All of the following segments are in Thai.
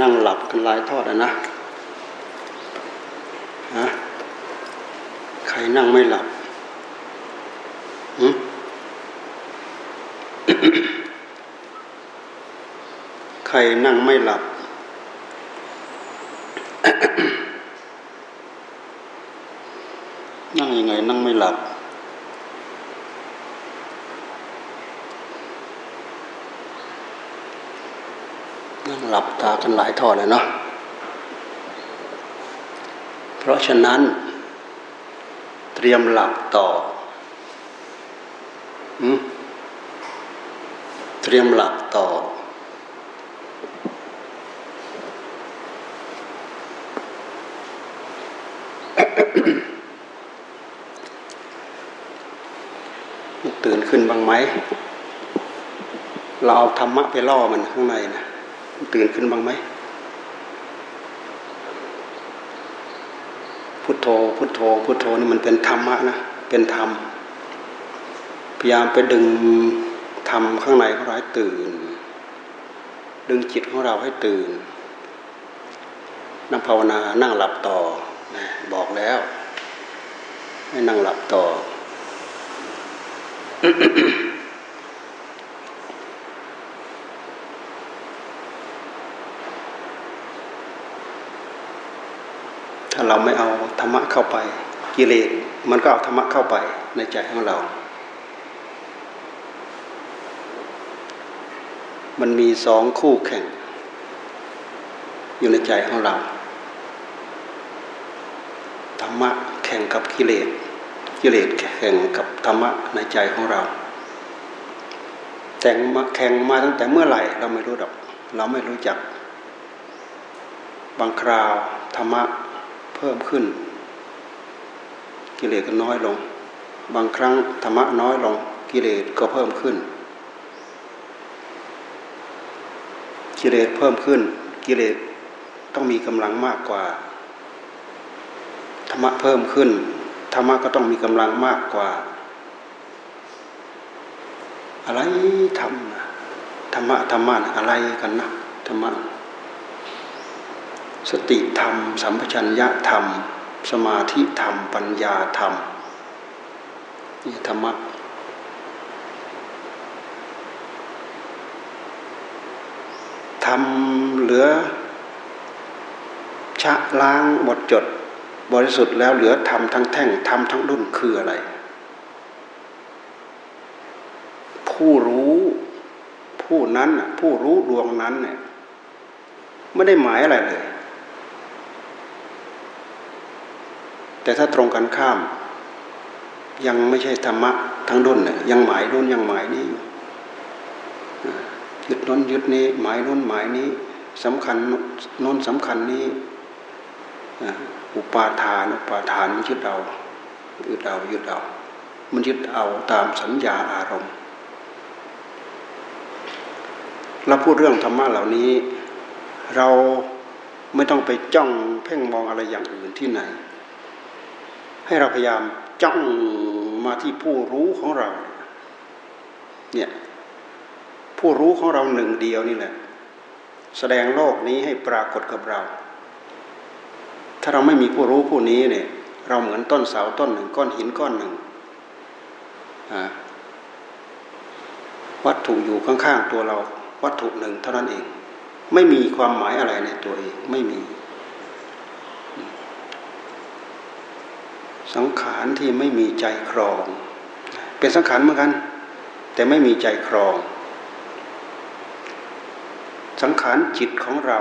นั่งหลับกันลายทอดอะนะฮะใครนั่งไม่หลับหืใครนั่งไม่หลับ นั่งยังไงนั่งไม่หลับ นั่ง หลับตากันหลายทอดเลยเนาะ เพราะฉะนั้น เตรียมหลับต่อ เตรียมหลับต่อ ตื่นขึ้นบ้างไหม เราเอาธรรมะไปล่อมันข้างในนะ ตื่นขึ้นบ้างไหมพุทโธ พุทโธ พุทโธนี่มันเป็นธรรมะนะเป็นธรรมพยายามไปดึงธรรมข้างในของเราให้ตื่น ดึงจิตของเราให้ตื่นนั่งภาวนานั่งหลับต่อนะบอกแล้วให้นั่งหลับต่อ เราไม่เอาธรรมะเข้าไป กิเลสมันก็เอาธรรมะเข้าไปในใจของเรา มันมีสองคู่แข่ง อยู่ในใจของเรา ธรรมะแข่งกับกิเลส กิเลสแข่งกับธรรมะในใจของเรา แต่งมาแข่งมาตั้งแต่เมื่อไหร่เราไม่รู้ดอก เราไม่รู้จัก บางคราวธรรมะ เพิ่มขึ้น กิเลสก็น้อยลง บางครั้งธรรมะน้อยลง กิเลสก็เพิ่มขึ้น กิเลสเพิ่มขึ้น กิเลสต้องมีกำลังมากกว่า ธรรมะเพิ่มขึ้น ธรรมะก็ต้องมีกำลังมากกว่า อะไรทำนะธรรมะธรรมะอะไรกันนะธรรมะ สติธรรม สัมปชัญญะธรรม สมาธิธรรม ปัญญาธรรมนี่ธรรมะทำเหลือ ชะล้างหมดจด บริสุทธิ์แล้วเหลือทำทั้งแท่งทำทั้งรุ่นคืออะไร ผู้รู้ผู้นั้นผู้รู้ดวงนั้นเนี่ยไม่ได้หมายอะไรเลย แต่ถ้าตรงกันข้าม ยังไม่ใช่ธรรมะทั้งดุนเนี่ยยังหมายดุนยังหมายนี้อยู่ยึดน้นยึดนี้ หมายน้นหมายนี้สำคัญน้นสำคัญนี้อุปาทานอุปาทานมันยึดเอายึดเอายึดเอา มันยึดเอาตามสัญญาอารมณ์เราพูดเรื่องธรรมะเหล่านี้ เราไม่ต้องไปจ้องเพ่งมองอะไรอย่างอื่นที่ไหน ให้เราพยายามจ้องมาที่ผู้รู้ของเรา เนี่ยผู้รู้ของเราหนึ่งเดียวนี่แหละ แสดงโลกนี้ให้ปรากฏกับเรา ถ้าเราไม่มีผู้รู้ผู้นี้เนี่ย เราเหมือนต้นเสาต้นหนึ่งก้อนหินก้อนหนึ่งวัตถุอยู่ข้างๆตัวเรา วัตถุหนึ่งเท่านั้นเอง ไม่มีความหมายอะไรในตัวเองไม่มี สังขารที่ไม่มีใจครอง เป็นสังขารเหมือนกัน แต่ไม่มีใจครอง สังขารจิตของเรา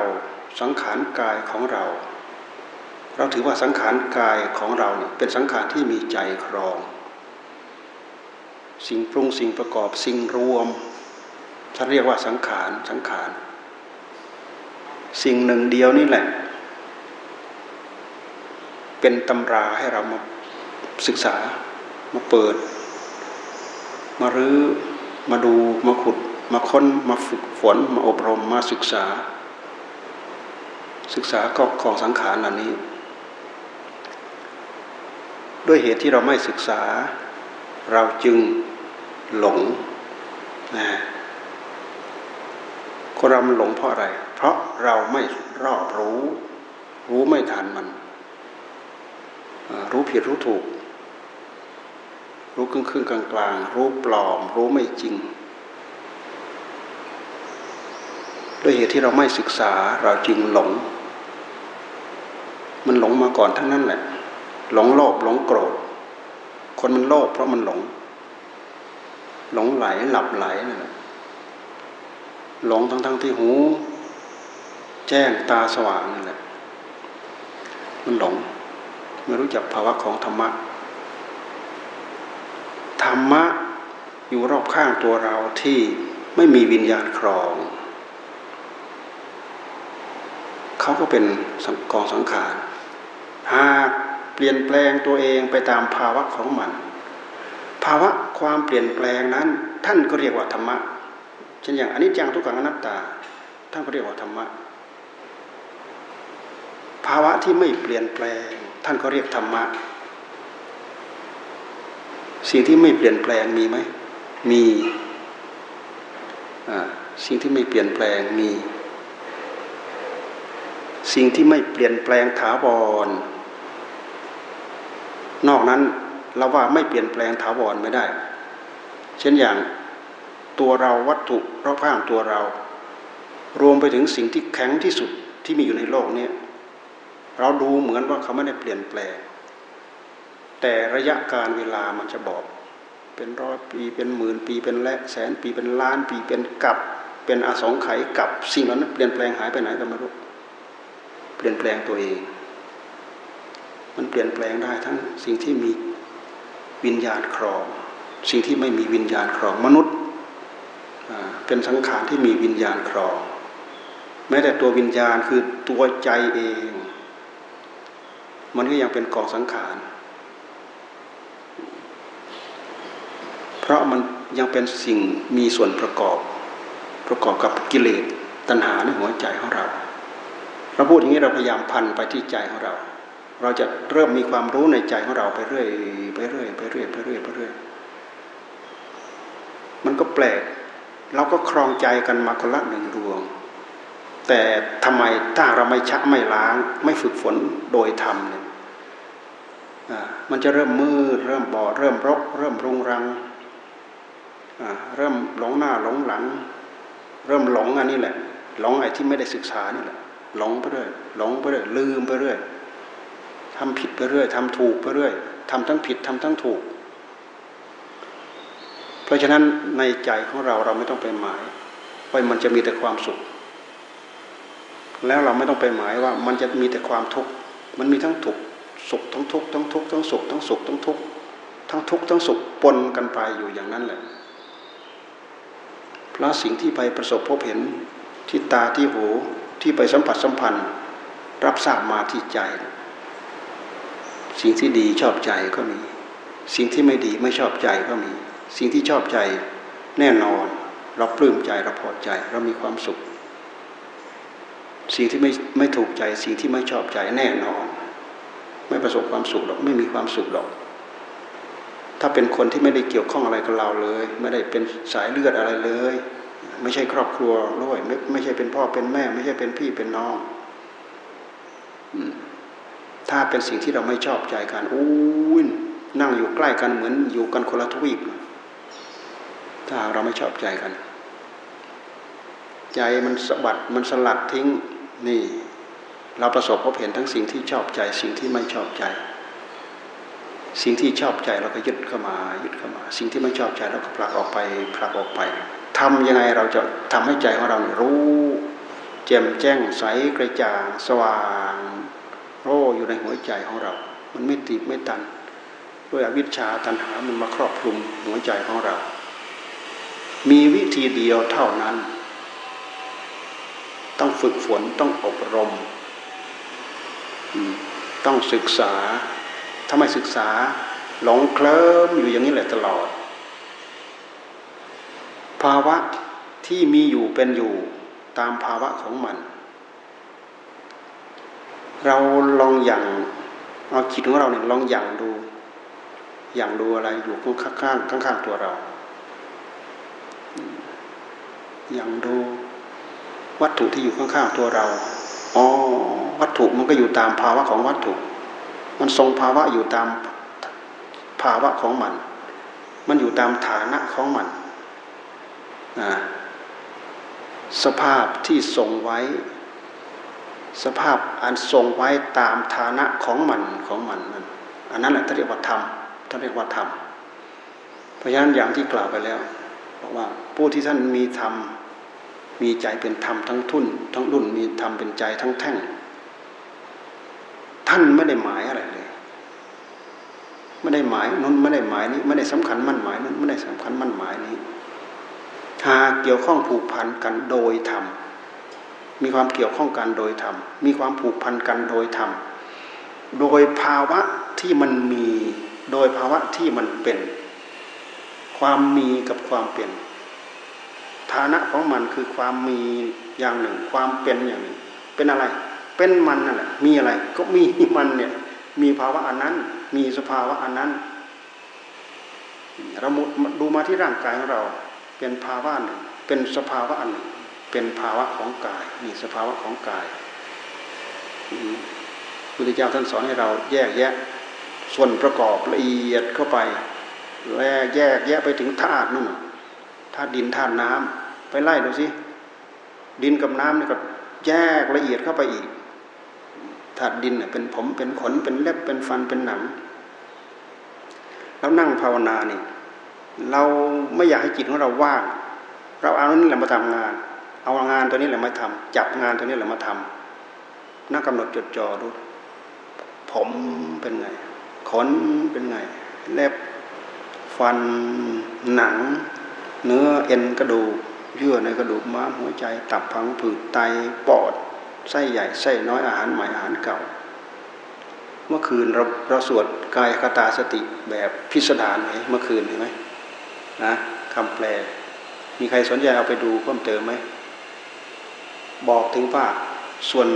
สังขารกายของเรา เราถือว่าสังขารกายของเราเนี่ยเป็นสังขารที่มีใจครอง สิ่งปรุงสิ่งประกอบสิ่งรวมท่านเรียกว่าสังขารสังขารสิ่งหนึ่งเดียวนี่แหละ เป็นตำราให้เรามา ศึกษามาเปิด มารื้อมาดูมาขุด มาค้นมาฝึกฝนมาอบรมมาศึกษา ศึกษาก็ของสังขารเหล่านี้ ด้วยเหตุที่เราไม่ศึกษา เราจึงหลงนะคนเรามันหลงเพราะอะไร เพราะเราไม่รอบรู้ รู้ไม่ทันมัน รู้ผิดรู้ถูก รู้ครึ่งครึ่งกลางกลางรู้ปลอม รู้ไม่จริง ด้วยเหตุที่เราไม่ศึกษาเราจึงหลง มันหลงมาก่อนทั้งนั้นแหละ หลงโลภหลงโกรธ คนมันโลภเพราะมันหลง หลงไหลหลับไหลนั่นแหละหลงทั้งทั้งที่หู แจ้งตาสว่างนั่นแหละ มันหลง ไม่รู้จักภาวะของธรรมะ ธรรมะอยู่รอบข้างตัวเราที่ไม่มีวิญญาณครอง เขาก็เป็นกองสังขารหากเปลี่ยนแปลงตัวเองไปตามภาวะของมัน ภาวะความเปลี่ยนแปลงนั้น ท่านก็เรียกว่าธรรมะเช่นอย่างอนิจจังทุกขังอนัตตา ท่านก็เรียกว่าธรรมะภาวะที่ไม่เปลี่ยนแปลง ท่านก็เรียกธรรมะ สิ่งที่ไม่เปลี่ยนแปลงมีไหมมีสิ่งที่ไม่เปลี่ยนแปลงมี สิ่งที่ไม่เปลี่ยนแปลงถาวร นอกนั้นเราว่าไม่เปลี่ยนแปลงถาวรไม่ได้ เช่นอย่างตัวเราวัตถุรอบข้างตัวเรา รวมไปถึงสิ่งที่แข็งที่สุดที่มีอยู่ในโลกนี้เราดูเหมือนว่าเขาไม่ได้เปลี่ยนแปลง แต่ระยะการเวลามันจะบอก เป็นร้อยปีเป็นหมื่นปีเป็นแลกแสนปีเป็นล้านปีเป็นกับเป็นอสงไขยกับสิ่งนั้นเปลี่ยนแปลงหายไปไหนก็ไม่รู้เปลี่ยนแปลงตัวเอง มันเปลี่ยนแปลงได้ทั้งสิ่งที่มีวิญญาณครอง สิ่งที่ไม่มีวิญญาณครองมนุษย์เป็นสังขารที่มีวิญญาณครอง แม้แต่ตัววิญญาณคือตัวใจเอง มันก็ยังเป็นกองสังขาร เพราะมันยังเป็นสิ่งมีส่วนประกอบ ประกอบกับกิเลสตัณหาในหัวใจของเรา เราพูดอย่างนี้เราพยายามพันไปที่ใจของเรา เราจะเริ่มมีความรู้ในใจของเราไปเรื่อยไปเรื่อยไปเรื่อยไปเรื่อยไปเรื่อยมันก็แปลกเราก็ครองใจกันมาคนละหนึ่งดวง แต่ทำไมถ้าเราไม่ชักไม่ล้าง ไม่ฝึกฝนโดยธรรมเนี่ยมันจะเริ่มมืดเริ่มบอดเริ่มรก เริ่มรุงรัง เริ่มหลงหน้าหลงหลัง เริ่มหลงอันนี้แหละ หลงไอ้ที่ไม่ได้ศึกษานี่แหละ หลงไปเรื่อยหลงไปเรื่อยลืมไปเรื่อยทำผิดไปเรื่อยทำถูกไปเรื่อยทำทั้งผิดทำทั้งถูก เพราะฉะนั้นในใจของเราเราไม่ต้องไปหมายว่ามันจะมีแต่ความสุข แล้วเราไม่ต้องไปหมายว่ามันจะมีแต่ความทุกข์มันมีทั้งทุกสุขทั้งทุกข์ทั้งทุกข์ทั้งสุขทั้งสุขทั้งทุกข์ทั้งทุกข์ทั้งสุขปนกันไปอยู่อย่างนั้นแหละ เพราะสิ่งที่ไปประสบพบเห็นที่ตาที่หูที่ไปสัมผัสสัมพันธ์ รับทราบมาที่ใจ สิ่งที่ดีชอบใจก็มี สิ่งที่ไม่ดีไม่ชอบใจก็มี สิ่งที่ชอบใจแน่นอน เราปลื้มใจเราพอใจ เรามีความสุข สิ่งที่ไม่ไม่ถูกใจ สิ่งที่ไม่ชอบใจแน่นอน ไม่ประสบความสุขหรอกไม่มีความสุขหรอก ถ้าเป็นคนที่ไม่ได้เกี่ยวข้องอะไรกับเราเลย ไม่ได้เป็นสายเลือดอะไรเลย ไม่ใช่ครอบครัวด้วยไม่ไม่ใช่เป็นพ่อเป็นแม่ ไม่ใช่เป็นพี่เป็นน้องถ้าเป็นสิ่งที่เราไม่ชอบใจกันอู้นนั่งอยู่ใกล้กันเหมือนอยู่กันคนละทวีปถ้าเราไม่ชอบใจกัน ใจมันสะบัดมันสลัดทิ้งนี่ เราประสบพบเห็นทั้งสิ่งที่ชอบใจ สิ่งที่ไม่ชอบใจ สิ่งที่ชอบใจเราก็ยึดเข้ามายึดเข้ามา สิ่งที่ไม่ชอบใจเราก็ผลักออกไปผลักออกไปทำยังไงเราจะทำให้ใจของเรารู้แจ่มแจ้งใสกระจ่างสว่างโร่อยู่ในหัวใจของเรา มันไม่ติดไม่ตัน ด้วยอวิชชาตันหามันมาครอบคลุมหัวใจของเรา มีวิธีเดียวเท่านั้น ต้องฝึกฝนต้องอบรม ต้องศึกษา ถ้าไม่ศึกษาหลงเคลิ้มอยู่อย่างนี้แหละตลอด ภาวะที่มีอยู่เป็นอยู่ตามภาวะของมัน เราลองอย่างเอาจิตของเราเนี่ยลองอย่างดู อย่างดูอะไรอยู่ข้างข้างข้างข้างตัวเรา อย่างดูวัตถุที่อยู่ข้างๆตัวเราอ๋อวัตถุมันก็อยู่ตามภาวะของวัตถุ มันทรงภาวะอยู่ตามภาวะของมัน มันอยู่ตามฐานะของมันนะสภาพที่ทรงไว้ สภาพอันทรงไว้ตามฐานะของมันของมันนั่นอันนั้นแหละท่านเรียกว่าธรรมท่านเรียกว่าธรรมเพราะฉะนั้นอย่างที่กล่าวไปแล้วบอกว่าผู้ที่ท่านมีธรรมมีใจเป็นธรรมทั้งทุนทั้งรุ่นมีธรรมเป็นใจทั้งแท่ง ท่านไม่ได้หมายอะไรเลย ไม่ได้หมายนั้นไม่ได้หมายนี้ ไม่ได้สำคัญมั่นหมายนั้นไม่ได้สำคัญมั่นหมายนี้หาเกี่ยวข้องผูกพันกันโดยธรรมมีความเกี่ยวข้องกันโดยธรรมมีความผูกพันกันโดยธรรมโดยภาวะที่มันมีโดยภาวะที่มันเป็น ความมีกับความเปลี่ยนฐานะของมันคือความมีอย่างหนึ่ง ความเป็นอย่างหนึ่ง เป็นอะไร เป็นมันนั่นแหละมีอะไร ก็มีมันเนี่ย มีภาวะอันนั้น มีสภาวะอันนั้น เราดูมาที่ร่างกายของเรา เป็นภาวะหนึ่ง เป็นสภาวะอันหนึ่ง เป็นภาวะของกายนี่สภาวะของกายพุทธเจ้าท่านสอนให้เราแยกแยะ ส่วนประกอบละเอียดเข้าไปแยกแยกแยะไปถึงธาตุนู่นธาตุดินธาตุน้ำไปไล่ดูสิดินกับน้ำนี่ก็แยกละเอียดเข้าไปอีก ธาตุดินเป็นผมเป็นขนเป็นเล็บเป็นฟันเป็นหนังแล้วนั่งภาวนานี่เราไม่อยากให้จิตของเราว่าง เราเอานี้แหละมาทำงาน เอางานตัวนี้แหละมาทำจับงานตัวนี้แหละมาทำนั่งกำหนดจดจ่อดู ผมเป็นไง ขนเป็นไง เล็บฟันหนัง เนื้อเอ็นกระดูกเยื่อในกระดูกม้ามหัวใจ ตับพังผืดไตปอด ไส้ใหญ่ไส้น้อยอาหารใหม่อาหารเก่า เมื่อคืนเราเราสวดกายคตาสติแบบพิสดารไหมเมื่อคืนเห็นไหมนะคำแปล มีใครสนใจเอาไปดูเพิ่มเติมไหมบอกถึงว่าส่วน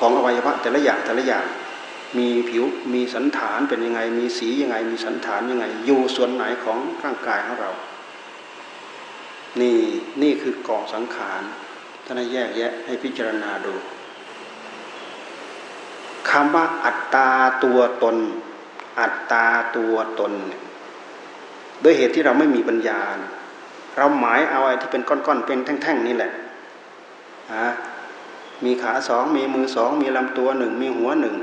ของอวัยวะแต่ละอย่างแต่ละอย่างมีผิวมีสันฐานเป็นยังไง มีสียังไง มีสันฐานยังไง อยู่ส่วนไหนของร่างกายของเรา นี่นี่คือกองสังขารท่านแยกแยะให้พิจารณาดู คำว่าอัตตาตัวตน อัตตาตัวตน ด้วยเหตุที่เราไม่มีปัญญา เราหมายเอาไอ้ที่เป็นก้อนๆเป็นแท่งๆนี่แหละะมีขาสองมีมือสองมีลำตัวหนึ่งมีหัวหนึ่ง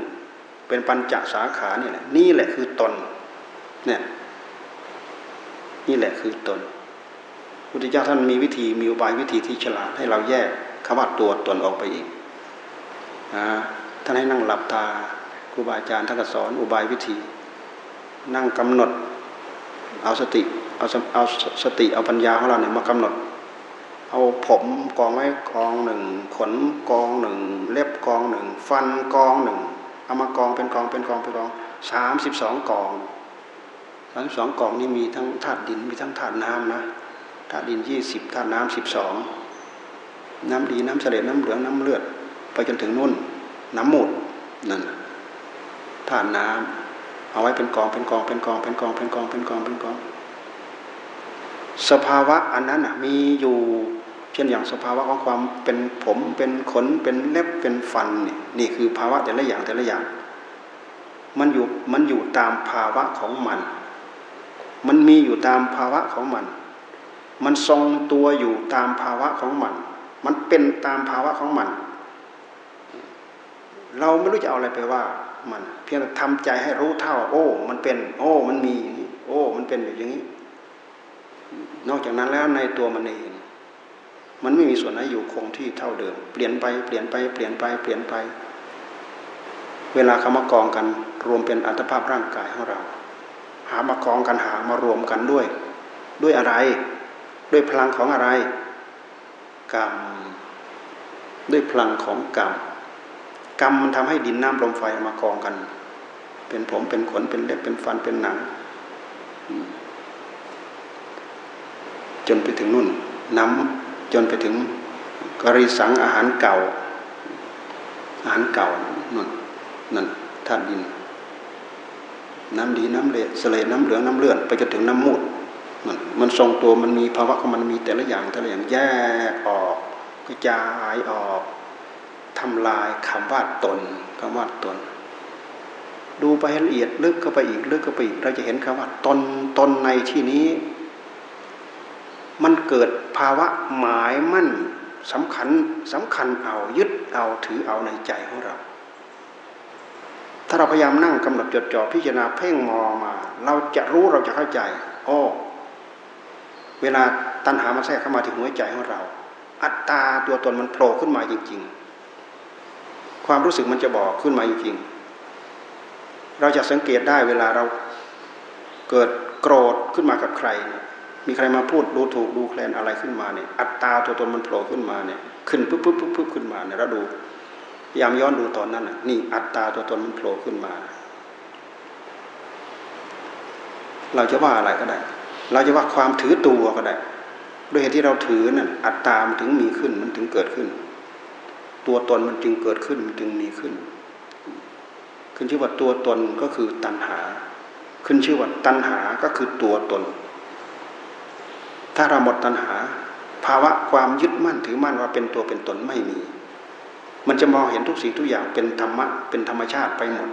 เป็นปัญจสาขานี่แหละนี่แหละคือตนเนี่ยนี่แหละคือตนพุทธเจ้าท่านมีวิธีมีอุบายวิธีที่ฉลาดให้เราแยกคำว่าตัวตนออกไปอีกนะ ท่านให้นั่งหลับตาครูบาอาจารย์ท่านก็สอนอุบายวิธี นั่งกำหนดเอาสติเอาเอาสติเอาปัญญาของเราเนี่ยมากำหนด เอาผมกองไว้กองหนึ่งขนกองหนึ่งเล็บกองหนึ่งฟันกองหนึ่งเอามากองเป็นกองเป็นกองเป็นกองสามสิบสองกองสามสิบสองกองนี้มีทั้งธาตุดินมีทั้งธาตุน้ำนะธาตุดินยี่สิบธาตุน้ำสิบสองน้ำดีน้ำเสลดน้ำเหลืองน้ำเลือด ไปจนถึงนุ่น น้ำหมดนั่นธาตุน้ำเอาไว้เป็นกองเป็นกองเป็นกองเป็นกองเป็นกองเป็นกองเป็นกอง สภาวะอันนั้นมีอยู่เช่นอย่างสภาวะของความเป็นผมเป็นขนเป็นเล็บเป็นฟันนี่นี่คือภาวะแต่ละอย่างแต่ละอย่าง มันอยู่มันอยู่ตามภาวะของมัน มันมีอยู่ตามภาวะของมัน มันทรงตัวอยู่ตามภาวะของมัน มันเป็นตามภาวะของมัน เราไม่รู้จะเอาอะไรไปว่ามันเพียงแต่ทำใจให้รู้เท่า โอ้ มันเป็น โอ้ มันมีอย่างนี้โอ้ มันเป็นอย่างนี้ นอกจากนั้นแล้วในตัวมันเองมันไม่มีส่วนไหนอยู่คงที่เท่าเดิม เปลี่ยนไปเปลี่ยนไปเปลี่ยนไปเปลี่ยนไป เวลาเขามากองกันรวมเป็นอัตภาพร่างกายของเรา หามากองกันหามารวมกันด้วย ด้วยอะไร ด้วยพลังของอะไร กรรม ด้วยพลังของกรรม กรรมมันทำให้ดินน้ำลมไฟมากองกัน เป็นผมเป็นขนเป็นเล็บเป็นฟันเป็นหนัง จนไปถึงนุ่น น้ำจนไปถึงกริสังอาหารเก่า อาหารเก่านั่นนั่นธาตุดิน น้ำดีน้ำเละสเลน้ำเหลืองน้ำเลือดไปจนถึงน้ำมูดมันมันทรงตัวมันมีภาวะของมันมีแต่ละอย่างแต่ละอย่างแยกออกกระจายออก ทำลายคำว่าตนคำว่าตน ดูไปละเอียดลึกเข้าไปอีกลึกเข้าไปอีกเราจะเห็นคำว่าตนตนในที่นี้ มันเกิดภาวะหมายมั่นสำคัญสำคัญเอายึดเอาถือเอาในใจของเรา ถ้าเราพยายามนั่งกำหนดจดจ่อพิจารณาเพ่งมองมา เราจะรู้เราจะเข้าใจอ้เวลาตัณหามันแทรกเข้ามาถึงหัวใจของเรา อัตตาตัวตนมันโผล่ขึ้นมาจริง ๆ ความรู้สึกมันจะบอกขึ้นมาจริงๆ เราจะสังเกตได้เวลาเราเกิดโกรธขึ้นมากับใคร มีใครมาพูดดูถูกดูแคลนอะไรขึ้นมาเนี่ย อัตตาตัวตนมันโผล่ขึ้นมาเนี่ย ขึ้นปุ๊บปุ๊บปุ๊บปุ๊บขึ้นมาเนี่ยเราดูพยายามย้อนดูตอนนั้นน่ะ นี่อัตตาตัวตนมันโผล่ขึ้นมา เราจะว่าอะไรก็ได้ เราจะว่าความถือตัวก็ได้ ด้วยเหตุที่เราถือนั่นอัตตามันถึงมีขึ้นมันถึงเกิดขึ้น ตัวตนมันจึงเกิดขึ้นมันจึงมีขึ้น ขึ้นชื่อว่าตัวตนก็คือตัณหา ขึ้นชื่อว่าตัณหาก็คือตัวตน ถ้าเราหมดตัณหา ภาวะความยึดมั่นถือมั่นว่าเป็นตัวเป็นตนไม่มี มันจะมองเห็นทุกสิ่งทุกอย่างเป็นธรรมะเป็นธรรมชาติไปหมด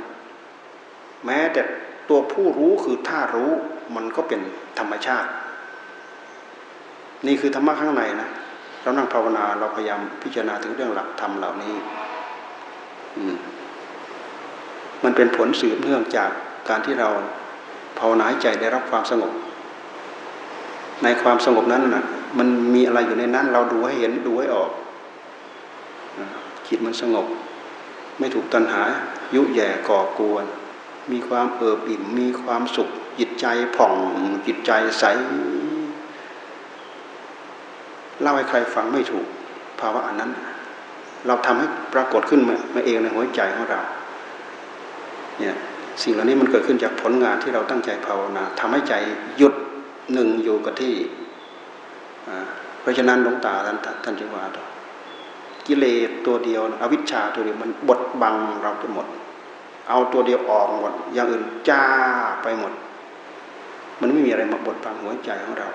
แม้แต่ตัวผู้รู้คือท่ารู้มันก็เป็นธรรมชาติ นี่คือธรรมะข้างในนะ เรานั่งภาวนาเราพยายามพิจารณาถึงเรื่องหลักธรรมเหล่านี้มันเป็นผลสืบเนื่องจากการที่เราภาวนาใจได้รับความสงบ ในความสงบนั้นนะมันมีอะไรอยู่ในนั้น เราดูให้เห็นดูให้ออกจิตมันสงบ ไม่ถูกตัณหา ยุแย่ก่อกวน มีความเอิบอิ่มมีความสุข จิตใจผ่อง จิตใจใส เล่าให้ใครฟังไม่ถูก ภาวะอันนั้น เราทำให้ปรากฏขึ้นมาเองในหัวใจของเราเนี่ยสิ่งเหล่านี้มันเกิดขึ้นจากผลงานที่เราตั้งใจภาวนาทำให้ใจหยุดหนึ่งอยู่กับที่เพราะฉะนั้นหลวงตาท่านท่านจึงว่ากิเลสตัวเดียว อวิชชาตัวเดียวมันบดบังเราไปหมด เอาตัวเดียวออกหมดอย่างอื่นจ้าไปหมด มันไม่มีอะไรมาบดบังหัวใจของเรา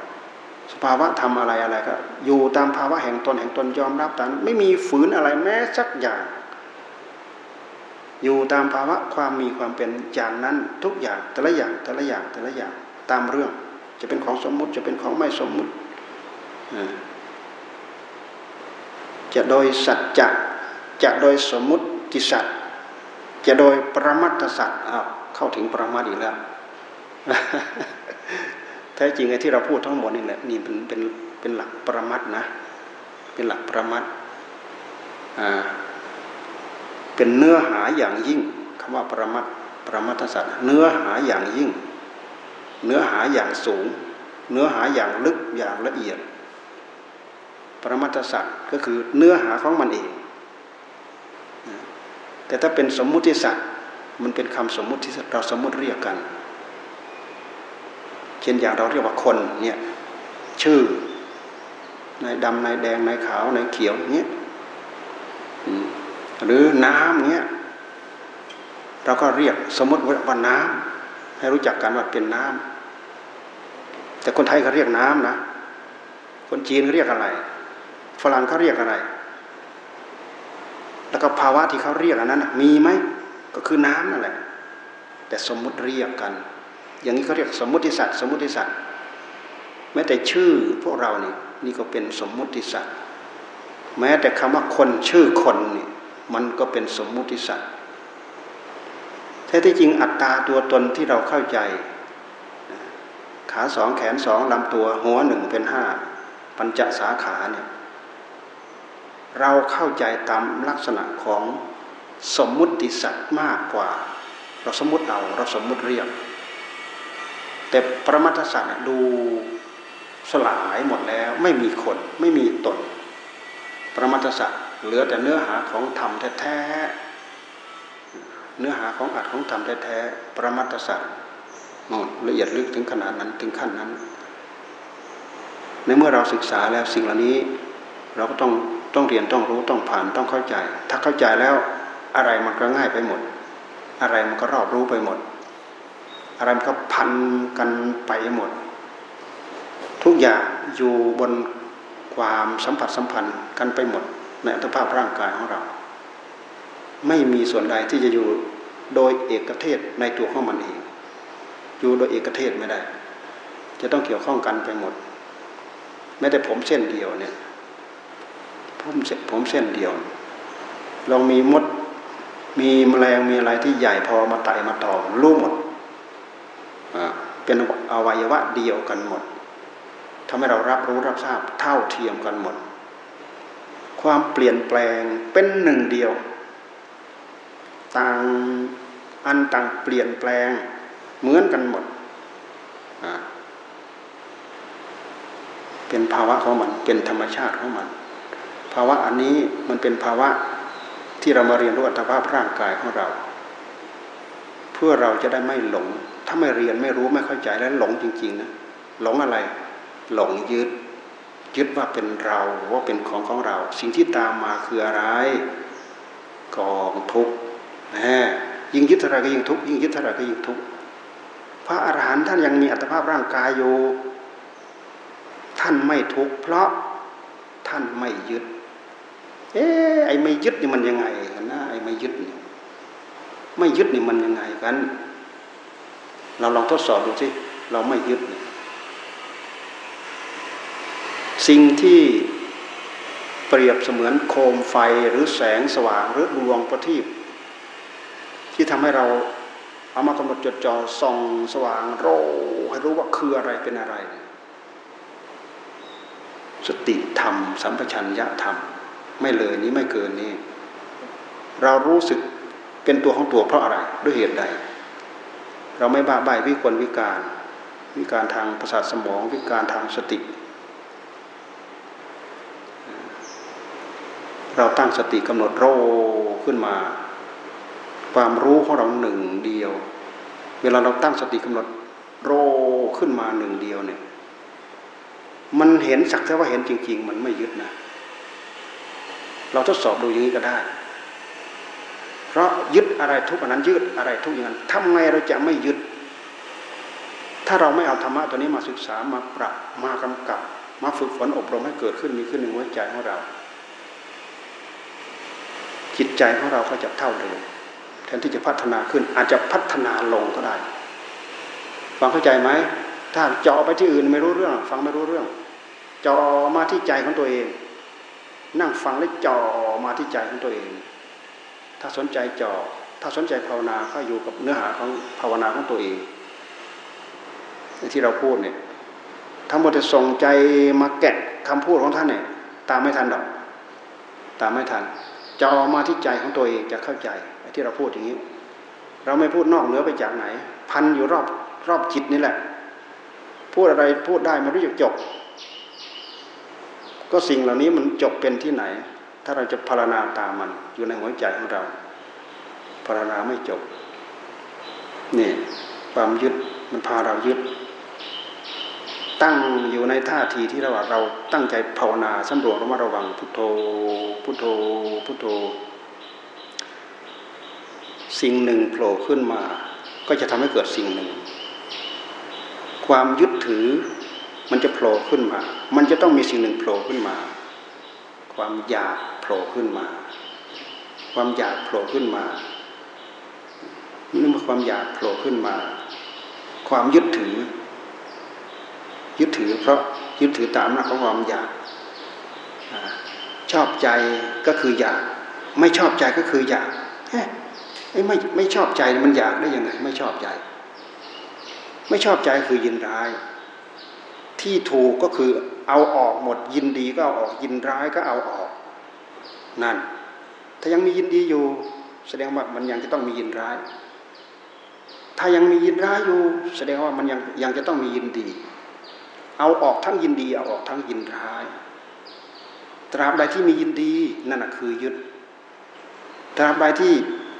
สภาวะทำอะไรอะไรก็ อยู่ตามภาวะแห่งตนแห่งตนยอมรับตามไม่มีฝืนอะไรแม้สักอย่าง อยู่ตามภาวะความมีความเป็นอย่างนั้นทุกอย่างแต่ละอย่างแต่ละอย่างแต่ละอย่างตามเรื่อง จะเป็นของสมมุติจะเป็นของไม่สมมุติจะโดยสัจจะจะโดยสมมุติสัจจะโดยปรมัตสัตว์เข้าถึงปรมัตอีกแล้ว แท้จริงไอ้ที่เราพูดทั้งหมดนี่แหละนี่เป็นเป็นเป็นหลักประมัตนะ เป็นหลักประมัตเป็นเนื้อหาอย่างยิ่งคำว่าประมัตประมัตสัตว์เนื้อหาอย่างยิ่ง เนื้อหาอย่างสูง เนื้อหาอย่างลึกอย่างละเอียด ประมัตสัตว์ก็คือเนื้อหาของมันเอง แต่ถ้าเป็นสมมุติสัตว์มันเป็นคำสมมุติที่เราสมมุติเรียกกัน เช่นอย่างเราเรียกว่าคนเนี่ยชื่อนายดำนายแดงนายขาวนายเขียวเนี้ยหรือน้ำเนี้ยเราก็เรียกสมมติว่าน้ำให้รู้จักกันว่าเป็นน้ำแต่คนไทยเขาเรียกน้ำนะ คนจีนเขาเรียกอะไร ฝรั่งเขาเรียกอะไร แล้วก็ภาวะที่เขาเรียกอันนั้นมีไหมก็คือน้ำนั่นแหละ แต่สมมุติเรียกกัน อย่างนี้เขาเรียกสมมุติสัตว์สมมุติสัตว์แม้แต่ชื่อพวกเราเนี่ยนี่ก็เป็นสมมุติสัตว์แม้แต่คำว่าคนชื่อคนนี่มันก็เป็นสมมุติสัตว์แท้ที่จริงอัตตาตัวตนที่เราเข้าใจ ขาสองแขนสองลำตัวหัวหนึ่งเป็นห้าปัญจสาขาเนี่ยเราเข้าใจตามลักษณะของสมมุติสัตว์มากกว่า เราสมมุติเอาเราสมมุติเรียก แต่ปรมัตสัตว์ดูสลายหมดแล้วไม่มีคนไม่มีตน ปรมัตสัตว์เหลือแต่เนื้อหาของธรรมแท้ๆเนื้อหาของอัดของธรรมแท้ๆปรมัตสัตว์นอนละเอียดลึกถึงขนาดนั้นถึงขั้นนั้น ในเมื่อเราศึกษาแล้วสิ่งเหล่านี้ เราก็ต้องต้องเรียนต้องรู้ต้องผ่านต้องเข้าใจ ถ้าเข้าใจแล้วอะไรมันก็ง่ายไปหมด อะไรมันก็รอบรู้ไปหมด อะไรมันก็พันกันไปหมด ทุกอย่างอยู่บนความสัมผัสสัมพันธ์กันไปหมด ในอัตภาพร่างกายของเรา ไม่มีส่วนใดที่จะอยู่โดยเอกเทศในตัวของมันเอง อยู่โดยเอกเทศไม่ได้ จะต้องเกี่ยวข้องกันไปหมดแม้แต่ผมเส้นเดียวเนี่ยผมผมเส้นเดียว ลองมีมดมีแมลงมีอะไรที่ใหญ่พอมาไต่มาตอมรู้หมด เป็นอวัยวะเดียวกันหมดทำให้เรารับรู้รับทราบเท่าเทียมกันหมด ความเปลี่ยนแปลงเป็นหนึ่งเดียว ต่างอันต่างเปลี่ยนแปลงเหมือนกันหมด เป็นภาวะของมัน เป็นธรรมชาติของมัน ภาวะอันนี้มันเป็นภาวะที่เรามาเรียนรู้อัตภาพร่างกายของเรา เพื่อเราจะได้ไม่หลง ถ้าไม่เรียนไม่รู้ไม่เข้าใจแล้วหลงจริงๆนะหลงอะไร หลงยึด ยึดว่าเป็นเราว่าเป็นของของเรา สิ่งที่ตามมาคืออะไรกองทุกข์นะยิ่งยึดเท่าไรก็ยิ่งทุกข์ยิ่งยึดเท่าไรก็ยิ่งทุกข์พระอรหันต์ท่านยังมีอัตภาพร่างกายอยู่ท่านไม่ทุกข์เพราะท่านไม่ยึด เอ๊ไอ้ไม่ยึดนี่มันยังไงกันนะไอ้ไม่ยึดนี่ไม่ยึดนี่มันยังไงกัน เราลองทดสอบดูสิเราไม่ยึด สิ่งที่เปรียบเสมือนโคมไฟหรือแสงสว่างหรือดวงประทีปที่ทำให้เราเอามากำหนดจดจ่อส่องสว่างโรให้รู้ว่าคืออะไรเป็นอะไร สติธรรม สัมปชัญญะธรรม ไม่เลยนี้ไม่เกินนี้ เรารู้สึกเป็นตัวของตัวเพราะอะไรด้วยเหตุใด เราไม่บ้าใบวิกลวิการ วิการทางประสาทสมอง วิการทางสติ เราตั้งสติกำหนดโรขึ้นมา ความรู้ของเราหนึ่งเดียว เวลาเราตั้งสติกำหนดโรขึ้นมาหนึ่งเดียวเนี่ย มันเห็นสักแต่ว่าเห็นจริง ๆ มันไม่ยึดนะ เราทดสอบดูอย่างนี้ก็ได้ ยึดอะไรทุกอันนั้นยึดอะไรทุกอย่างนั้นทำไงเราจะไม่ยึด ถ้าเราไม่เอาธรรมะตัวนี้มาศึกษามาปรับมากำกับ มาฝึกฝนอบรมให้เกิดขึ้นมีขึ้นในหัวใจของเรา จิตใจของเราก็จะเท่าเดิมแทนที่จะพัฒนาขึ้นอาจจะพัฒนาลงก็ได้ฟังเข้าใจไหมถ้าจ่อไปที่อื่นไม่รู้เรื่อง ฟังไม่รู้เรื่องจ่อมาที่ใจของตัวเอง นั่งฟังแล้วจ่อมาที่ใจของตัวเอง ถ้าสนใจจ่อ ถ้าสนใจภาวนาก็อยู่กับเนื้อหาของภาวนาของตัวเองที่เราพูดเนี่ยทั้งหมดจะส่งใจมาแกะคำพูดของท่านเนี่ยตามไม่ทันดอกตามไม่ทันจอมาที่ใจของตัวเองจะเข้าใจที่เราพูดอย่างนี้ เราไม่พูดนอกเหนือไปจากไหน พันอยู่รอบรอบจิตนี่แหละ พูดอะไรพูดได้ไม่รู้จะจบ ก็สิ่งเหล่านี้มันจบเป็นที่ไหน ถ้าเราจะพารณาตามมัน อยู่ในหัวใจของเราพารณาไม่จบนี่ความยึดมันพาเรายึด ตั้งอยู่ในท่าทีที่เราเราตั้งใจภาวนาสำรวจระมัดระวังพุทโธพุทโธพุทโธ สิ่งหนึ่งโผล่ขึ้นมา ก็จะทำให้เกิดสิ่งหนึ่ง ความยึดถือมันจะโผล่ขึ้นมา มันจะต้องมีสิ่งหนึ่งโผล่ขึ้นมา ความอยาก โผล่ขึ้นมา ความอยากโผล่ขึ้นมาเมื่อความอยากโผล่ขึ้นมา ความยึดถือ ยึดถือเพราะยึดถือตามหน้าของความอยากชอบใจก็คืออยาก ไม่ชอบใจก็คืออยากไอ้ไม่ไม่ชอบใจมันอยากได้ยังไง ไม่ชอบใจ ไม่ชอบใจคือยินร้าย ที่ถูกก็คือเอาออกหมดยินดีก็เอาออกยินร้ายก็เอาออก นั่น ถ้ายังมียินดีอยู่ แสดงว่ามันยังจะต้องมียินร้าย ถ้ายังมียินร้ายอยู่ แสดงว่ามันยังยังจะต้องมียินดี เอาออกทั้งยินดีเอาออกทั้งยินร้าย ตราบใดที่มียินดีนั่นคือยึด ตราบใดที่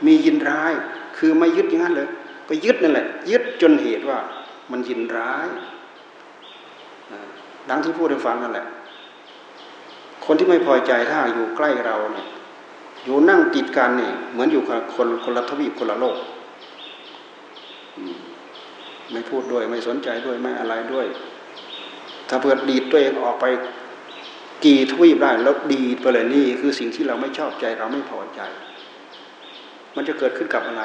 มียินร้าย คือไม่ยึดอย่างนั้นเลย ก็ยึดนั่นแหละ ยึดจนเหตุว่ามันยินร้ายดังที่พูดให้ฟังนั่นแหละ คนที่ไม่พอใจถ้าอยู่ใกล้เราเนี่ยอยู่นั่งติดกันเนี่ยเหมือนอยู่กับคนคนละทวีปคนละโลก ไม่พูดด้วยไม่สนใจด้วยไม่อะไรด้วย ถ้าเพื่อดีดตัวเองออกไปกี่ทวีปได้แล้วดีดไปเลยนี่คือสิ่งที่เราไม่ชอบใจเราไม่พอใจ มันจะเกิดขึ้นกับอะไร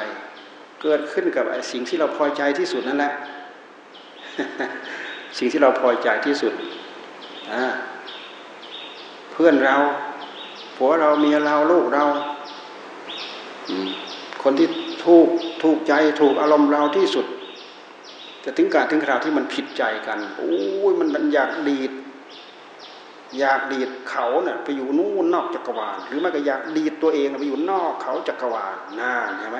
เกิดขึ้นกับไอ้สิ่งที่เราพอใจที่สุดนั่นแหละสิ่งที่เราพอใจที่สุดเพื่อนเราผัวเราเมียเราลูกเราคนที่ถูกถูกใจถูกอารมณ์เราที่สุด จะถึงการถึงคราวที่มันผิดใจกันโอ้ยมันมันอยากดีด อยากดีดเขาเนี่ยไปอยู่นู่นนอกจักรวาลหรือไม่ก็อยากดีดตัวเองไปอยู่นอกเขาจักรวาลน่าเห็นไหม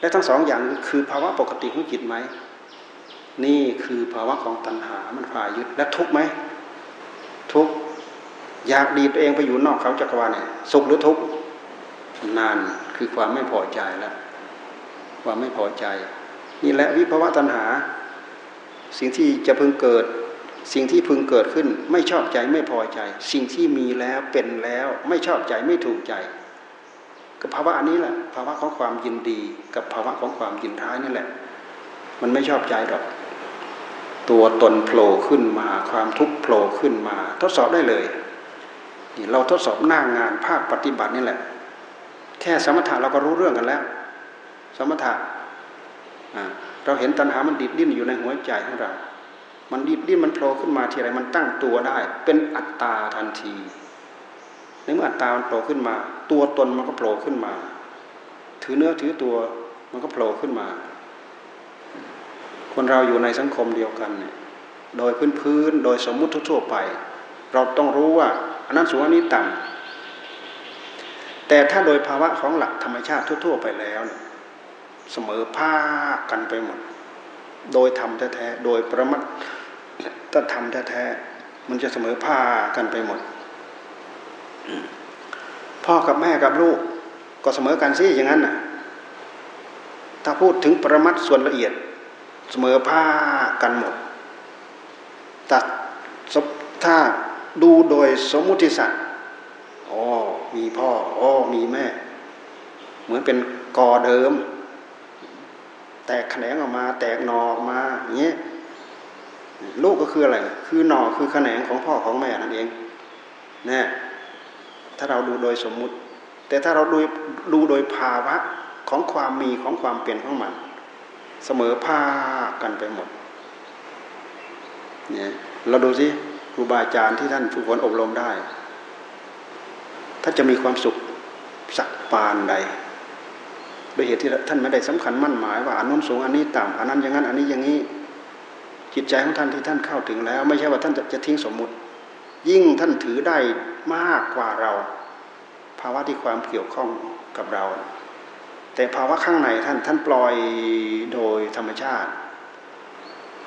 และทั้งสองอย่างคือภาวะปกติของจิตไหมนี่คือภาวะของตัณหามันพายึดและทุกไหมทุก อยากดีตัวเองไปอยู่นอกเขาจักรวาลเนี่ยสุขหรือทุกข์นานคือความไม่พอใจแล้วความไม่พอใจ นี่แหละวิภาวะตัณหา สิ่งที่จะพึงเกิด สิ่งที่พึงเกิดขึ้น ไม่ชอบใจไม่พอใจ สิ่งที่มีแล้วเป็นแล้ว ไม่ชอบใจไม่ถูกใจก็ภาวะอันนี้แหละภาวะของความยินดี กับภาวะของความยินร้ายนี่แหละ มันไม่ชอบใจดอก ตัวตนโผล่ขึ้นมา ความทุกข์โผล่ขึ้นมา ทดสอบได้เลย เราทดสอบหน้างานภาคปฏิบัตินี่แหละ แค่สมถะเราก็รู้เรื่องกันแล้ว สมถะเราเห็นตัณหามันดิดดิ้นอยู่ในหัวใจของเรา มันดิดดิ้นมันโผล่ขึ้นมาทีไรมันตั้งตัวได้ เป็นอัตตาทันทีในเมื่ออัตตามันโผล่ขึ้นมา ตัวตนมันก็โผล่ขึ้นมา ถือเนื้อถือตัวมันก็โผล่ขึ้นมา คนเราอยู่ในสังคมเดียวกันเนี่ย โดยพื้นพื้นโดยสมมุติทั่วไป เราต้องรู้ว่า อันนั้นสูงอันนี้ต่ำแต่ถ้าโดยภาวะของหลักธรรมชาติทั่ว ๆ ไปแล้วเนี่ยเสมอภาคกันไปหมด โดยธรรมแท้ๆโดยประมัตตธรรมแท้ๆมันจะเสมอภาคกันไปหมด พ่อกับแม่กับลูกก็เสมอกันสิอย่างนั้นน่ะ ถ้าพูดถึงประมัตส่วนละเอียด เสมอภาคกันหมดตัดถ้า ดูโดยสมมุติสัตว์อ๋อมีพ่ออ๋อมีแม่ เหมือนเป็นกอเดิม แตกแขนงออกมา แตกหนอออกมาอย่างเงี้ยลูกก็คืออะไร คือหนอคือแขนงของพ่อของแม่นั่นเองนะถ้าเราดูโดยสมมุติ แต่ถ้าเราดูดูโดยภาวะของความมีของความเปลี่ยนของมัน เสมอภาคกันไปหมดเนี่ยเราดูสิ ครูบาอาจารย์ที่ท่านฝึกฝนอบรมได้ท่านจะมีความสุขสักปานใดโดยเหตุที่ท่านไม่ได้สำคัญมั่นหมายว่าอันนู้นสูงอันนี้ต่ำอันนั้นอย่างนั้นอันนี้อย่างนี้จิตใจของท่านที่ท่านเข้าถึงแล้ว ไม่ใช่ว่าท่านจะทิ้งสมมุติ ยิ่งท่านถือได้มากกว่าเรา ภาวะที่ความเกี่ยวข้องกับเรา แต่ภาวะข้างในท่านท่านปล่อยโดยธรรมชาติ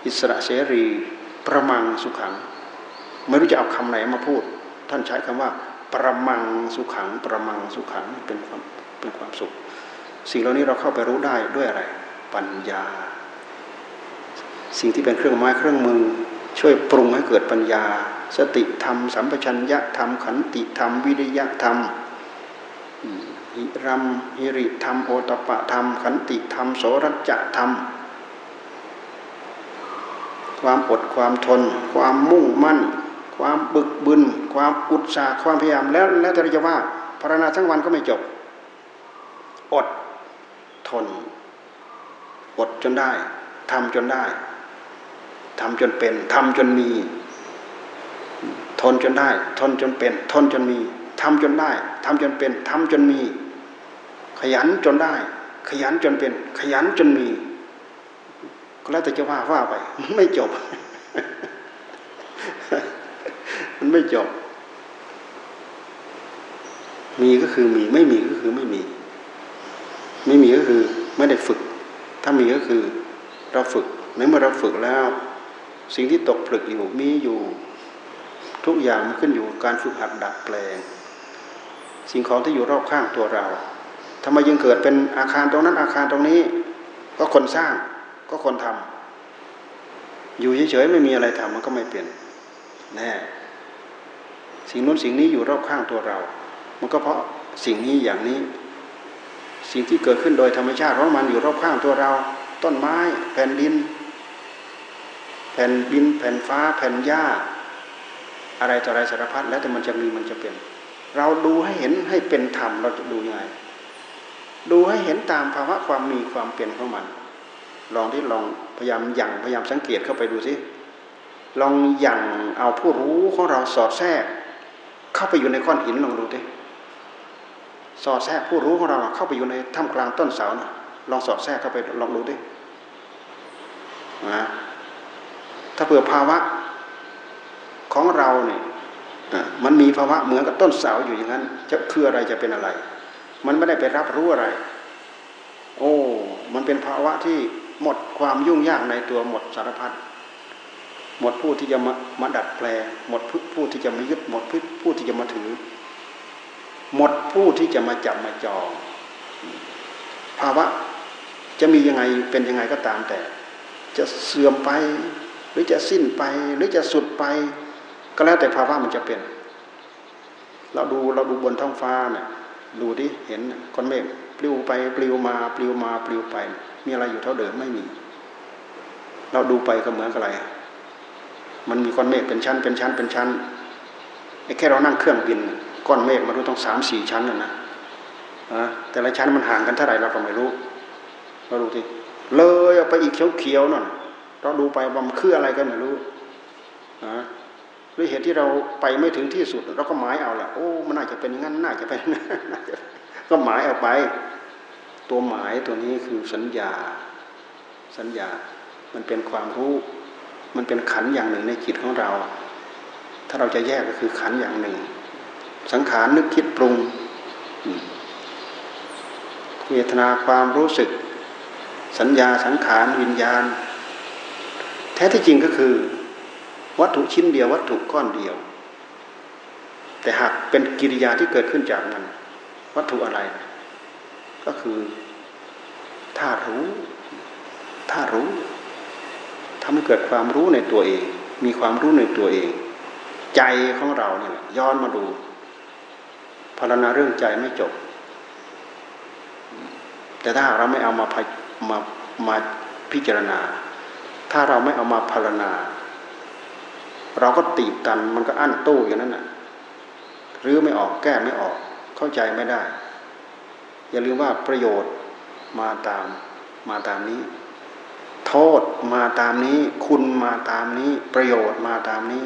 อิสระเสรี ประมังสุขัง ไม่รู้จะเอาคำไหนมาพูด ท่านใช้คำว่า ประมังสุขัง ประมังสุขังเป็นความเป็นความสุข สิ่งเหล่านี้เราเข้าไปรู้ได้ด้วยอะไร ปัญญา สิ่งที่เป็นเครื่องไม้เครื่องมือ ช่วยปรุงให้เกิดปัญญา สติธรรม สัมปชัญญะธรรมขันติธรรม วิริยะธรรมหิรัมหิริธรรมโอตปะธรรม ขันติธรรมโสรัจจะธรรม ความอดความทน ความมุ่งมั่น ความบึกบึน ความอุตสาห์ความพยายามแล้วแล้วแต่จะว่าภาวนาทั้งวันก็ไม่จบ อดทน อดจนได้ทำจนได้ทำจนเป็นทำจนมี ทนจนได้ ทนจนเป็น ทนจนมีทำจนได้ทำจนเป็นทำจนมี ขยันจนได้ ขยันจนเป็น ขยันจนมี ก็แล้วแต่จะว่าว่าไป ไม่จบมัน ไม่จบ มีก็คือมี ไม่มีก็คือไม่มี ไม่มีก็คือไม่ได้ฝึก ถ้ามีก็คือเราฝึกในเมื่อเราฝึกแล้ว สิ่งที่ตกผลึกอยู่มีอยู่ ทุกอย่างมันขึ้นอยู่การฝึกหัดดัดแปลง สิ่งของที่อยู่รอบข้างตัวเราทำไมยังเกิดเป็นอาคารตรงนั้นอาคารตรงนี้ ก็คนสร้างก็คนทำอยู่เฉยๆไม่มีอะไรทำมันก็ไม่เปลี่ยนแน่ สิ่งนู้นสิ่งนี้อยู่รอบข้างตัวเรา มันก็เพราะสิ่งนี้อย่างนี้ สิ่งที่เกิดขึ้นโดยธรรมชาติของมันอยู่รอบข้างตัวเรา ต้นไม้แผ่นดิน แผ่นดิน แผ่นฟ้า แผ่นหญ้า อะไรต่ออะไรสารพัดแล้วแต่มันจะมีมันจะเป็น เราดูให้เห็นให้เป็นธรรมเราจะดูยังไงดูให้เห็นตามภาวะความมีความเปลี่ยนของมัน ลองที่ลองพยายามยั่งพยายามสังเกตเข้าไปดูสิลองยั่งเอาผู้รู้ของเราสอดแทรก เข้าไปอยู่ในก้อนหินลองดูดิสอดแทรกผู้รู้ของเราเข้าไปอยู่ในถ้ำกลางต้นเสานะลองสอดแทรกเข้าไปลองดูดินะถ้าเผื่อภาวะของเราเนี่ยมันมีภาวะเหมือนกับต้นเสาอยู่อย่างนั้น จะคืออะไรจะเป็นอะไร มันไม่ได้ไปรับรู้อะไร โอ้ มันเป็นภาวะที่หมดความยุ่งยากในตัวหมดสารพัด หมดผู้ที่จะมามาดัดแปลงหมดผู้ที่จะมายึดหมดผู้ที่จะมาถือ หมดผู้ที่จะมาจับมาจอง ภาวะจะมียังไงเป็นยังไงก็ตามแต่ จะเสื่อมไป หรือจะสิ้นไป หรือจะสุดไป ก็แล้วแต่ภาวะมันจะเป็น เราดูเราดูบนท้องฟ้าเนี่ยดูที่เห็นก้อนเมฆปลิวไปปลิวมาปลิวมาปลิวไป มีอะไรอยู่เท่าเดิมไม่มี เราดูไปก็เหมือนกับอะไร มันมีก้อนเมฆเป็นชั้น เป็นชั้น เป็นชั้นไอ้แค่เรานั่งเครื่องบินก้อนเมฆมาดูต้องสามสี่ชั้นนะนะแต่ละชั้นมันห่างกันเท่าไหร่เราก็ไม่รู้ เราดูทีเลยออกไปอีกเขียวๆนั่นเราดูไปว่ามันคืออะไรกันไม่รู้ด้วยเหตุที่เราไปไม่ถึงที่สุด เราก็หมายเอาละโอ้มันน่าจะเป็นงั้นน่าจะเป็นก็หมายเอาไป ตัวหมายตัวนี้คือสัญญา สัญญามันเป็นความรู้ มันเป็นขันอย่างหนึ่งในจิตของเรา ถ้าเราจะแยกก็คือขันอย่างหนึ่ง สังขารนึกคิดปรุงเวทนาความรู้สึก สัญญาสังขารวิญญาณ แท้ที่จริงก็คือ วัตถุชิ้นเดียววัตถุก้อนเดียว แต่หากเป็นกิริยาที่เกิดขึ้นจากมัน วัตถุอะไร ก็คือท่ารู้ท่ารู้ ทำให้เกิดความรู้ในตัวเอง มีความรู้ในตัวเอง ใจของเราเนี่ยย้อนมาดูพารณาเรื่องใจไม่จบ แต่ถ้าเราไม่เอามามามาพิจารณา ถ้าเราไม่เอามาพารณาเราก็ตีกันมันก็อั้นตู้อย่างนั้นน่ะหรือไม่ออกแก้ไม่ออกเข้าใจไม่ได้ อย่าลืมว่าประโยชน์มาตามมาตามนี้ โทษมาตามนี้ คุณมาตามนี้ ประโยชน์มาตามนี้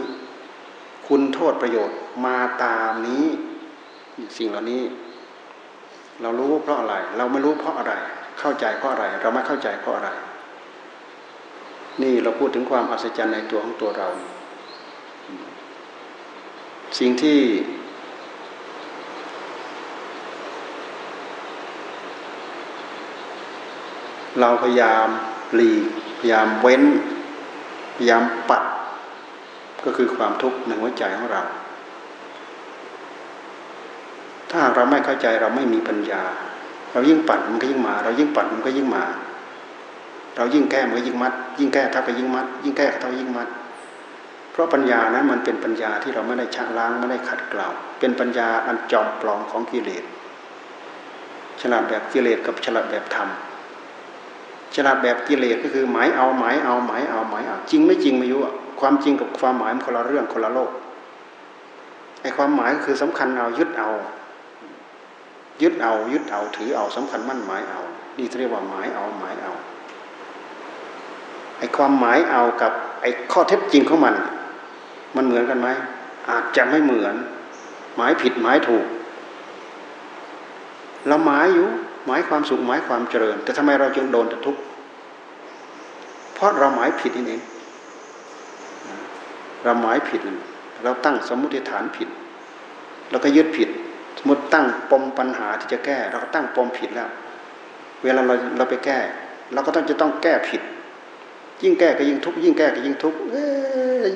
คุณโทษประโยชน์มาตามนี้ สิ่งเหล่านี้ เรารู้เพราะอะไร เราไม่รู้เพราะอะไร เข้าใจเพราะอะไร เราไม่เข้าใจเพราะอะไร นี่เราพูดถึงความอัศจรรย์ในตัวของตัวเรา สิ่งที่เราพยายาม หลีกพยายามเว้น พยายามปัด ก็คือความทุกข์ในหัวใจของเรา ถ้าเราไม่เข้าใจเราไม่มีปัญญา เรายิ่งปัดมันก็ยิ่งมา เรายิ่งปัดมันก็ยิ่งมา เรายิ่งแก้มันก็ยิ่งมัด ยิ่งแก้เท่ากับยิ่งมัด ยิ่งแก้เท่ายิ่งมัด เพราะปัญญานั้นมันเป็นปัญญาที่เราไม่ได้ชะล้างไม่ได้ขัดเกลาเป็นปัญญาอันจอมปลอมของกิเลสฉลาดแบบกิเลสกับฉลาดแบบธรรม ฉลาดแบบกิเลสก็คือหมายเอาหมายเอาหมายเอาหมายเอาจริงไม่จริงไม่รู้อะความจริงกับความหมายมันคนละเรื่องคนละโลกไอ้ความหมายก็คือสำคัญเอายึดเอา ยึดเอายึดเอาถือเอาสำคัญมั่นหมายเอานี่เรียกว่าหมายเอาหมายเอาไอ้ความหมายเอากับไอ้ข้อเท็จจริงของมัน มันเหมือนกันไหมอาจจะไม่เหมือน หมายผิดหมายถูกเราหมายอยู่ หมายความสุขหมายความเจริญ แต่ทำไมเราจึงโดนแต่ทุกข์เพราะเราหมายผิดนี่เองเราหมายผิด เราตั้งสมมติฐานผิดเราก็ยึดผิด สมมติตั้งปมปัญหาที่จะแก้ เราก็ตั้งปมผิดแล้ว เวลาเราเราไปแก้ เราก็ต้องจะต้องแก้ผิด ยิ่งแก้ก็ยิ่งทุกข์ยิ่งแก้ก็ยิ่งทุกข์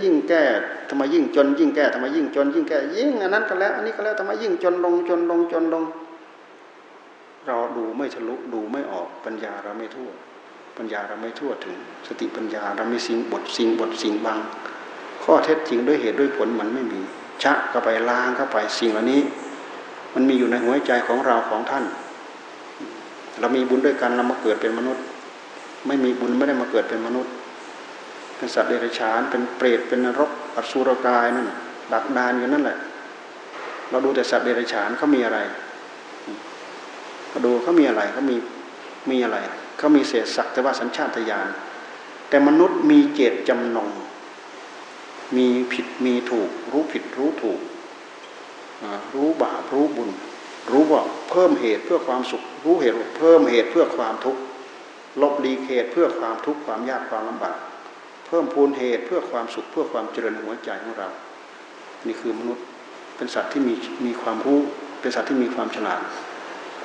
ยิ่งแก้ทำไมยิ่งจน ยิ่งแก้ทำไมยิ่งจน ยิ่งแก้ยิ่งอันนั้นก็แล้ว อันนี้ก็แล้วทำไมยิ่งจนลงจนลงจนลง เราดูไม่ทะลุดูไม่ออกปัญญาเราไม่ทั่ว ปัญญาเราไม่ทั่วถึง สติปัญญาเราไม่สิงบทสิงบทสิงบาง ข้อเท็จจริงด้วยเหตุด้วยผลมันไม่มี ชะก็ไปล้างเข้าไปสิ่งเหล่านี้ มันมีอยู่ในหัวใจของเราของท่าน เรามีบุญด้วยกันเรามาเกิดเป็นมนุษย์ ไม่มีบุญไม่ได้มาเกิดเป็นมนุษย์เป็นสัตว์เดรัจฉานเป็นเปรตเป็นนรกอสุรกายนั่นดักดานอยู่นั่นแหละ เราดูแต่สัตว์เดรัจฉานเขามีอะไร ดูเขามีอะไรเขามีมีอะไรเขามีเศษสักแต่ว่าสัญชาตญาณแต่มนุษย์มีเจตจำนง มีผิดมีถูก รู้ผิดรู้ถูก รู้บาปรู้บุญ รู้ว่าเพิ่มเหตุเพื่อความสุข รู้เหตุเพิ่มเหตุเพื่อความทุกข์ลบลีเหตุเพื่อความทุกข์ความยากความลำบากเพิ่มพูนเหตุเพื่อความสุขเพื่อความเจริญหัวใจของเรา นี่คือมนุษย์เป็นสัตว์ที่มีมีความรู้เป็นสัตว์ที่มีความฉลาด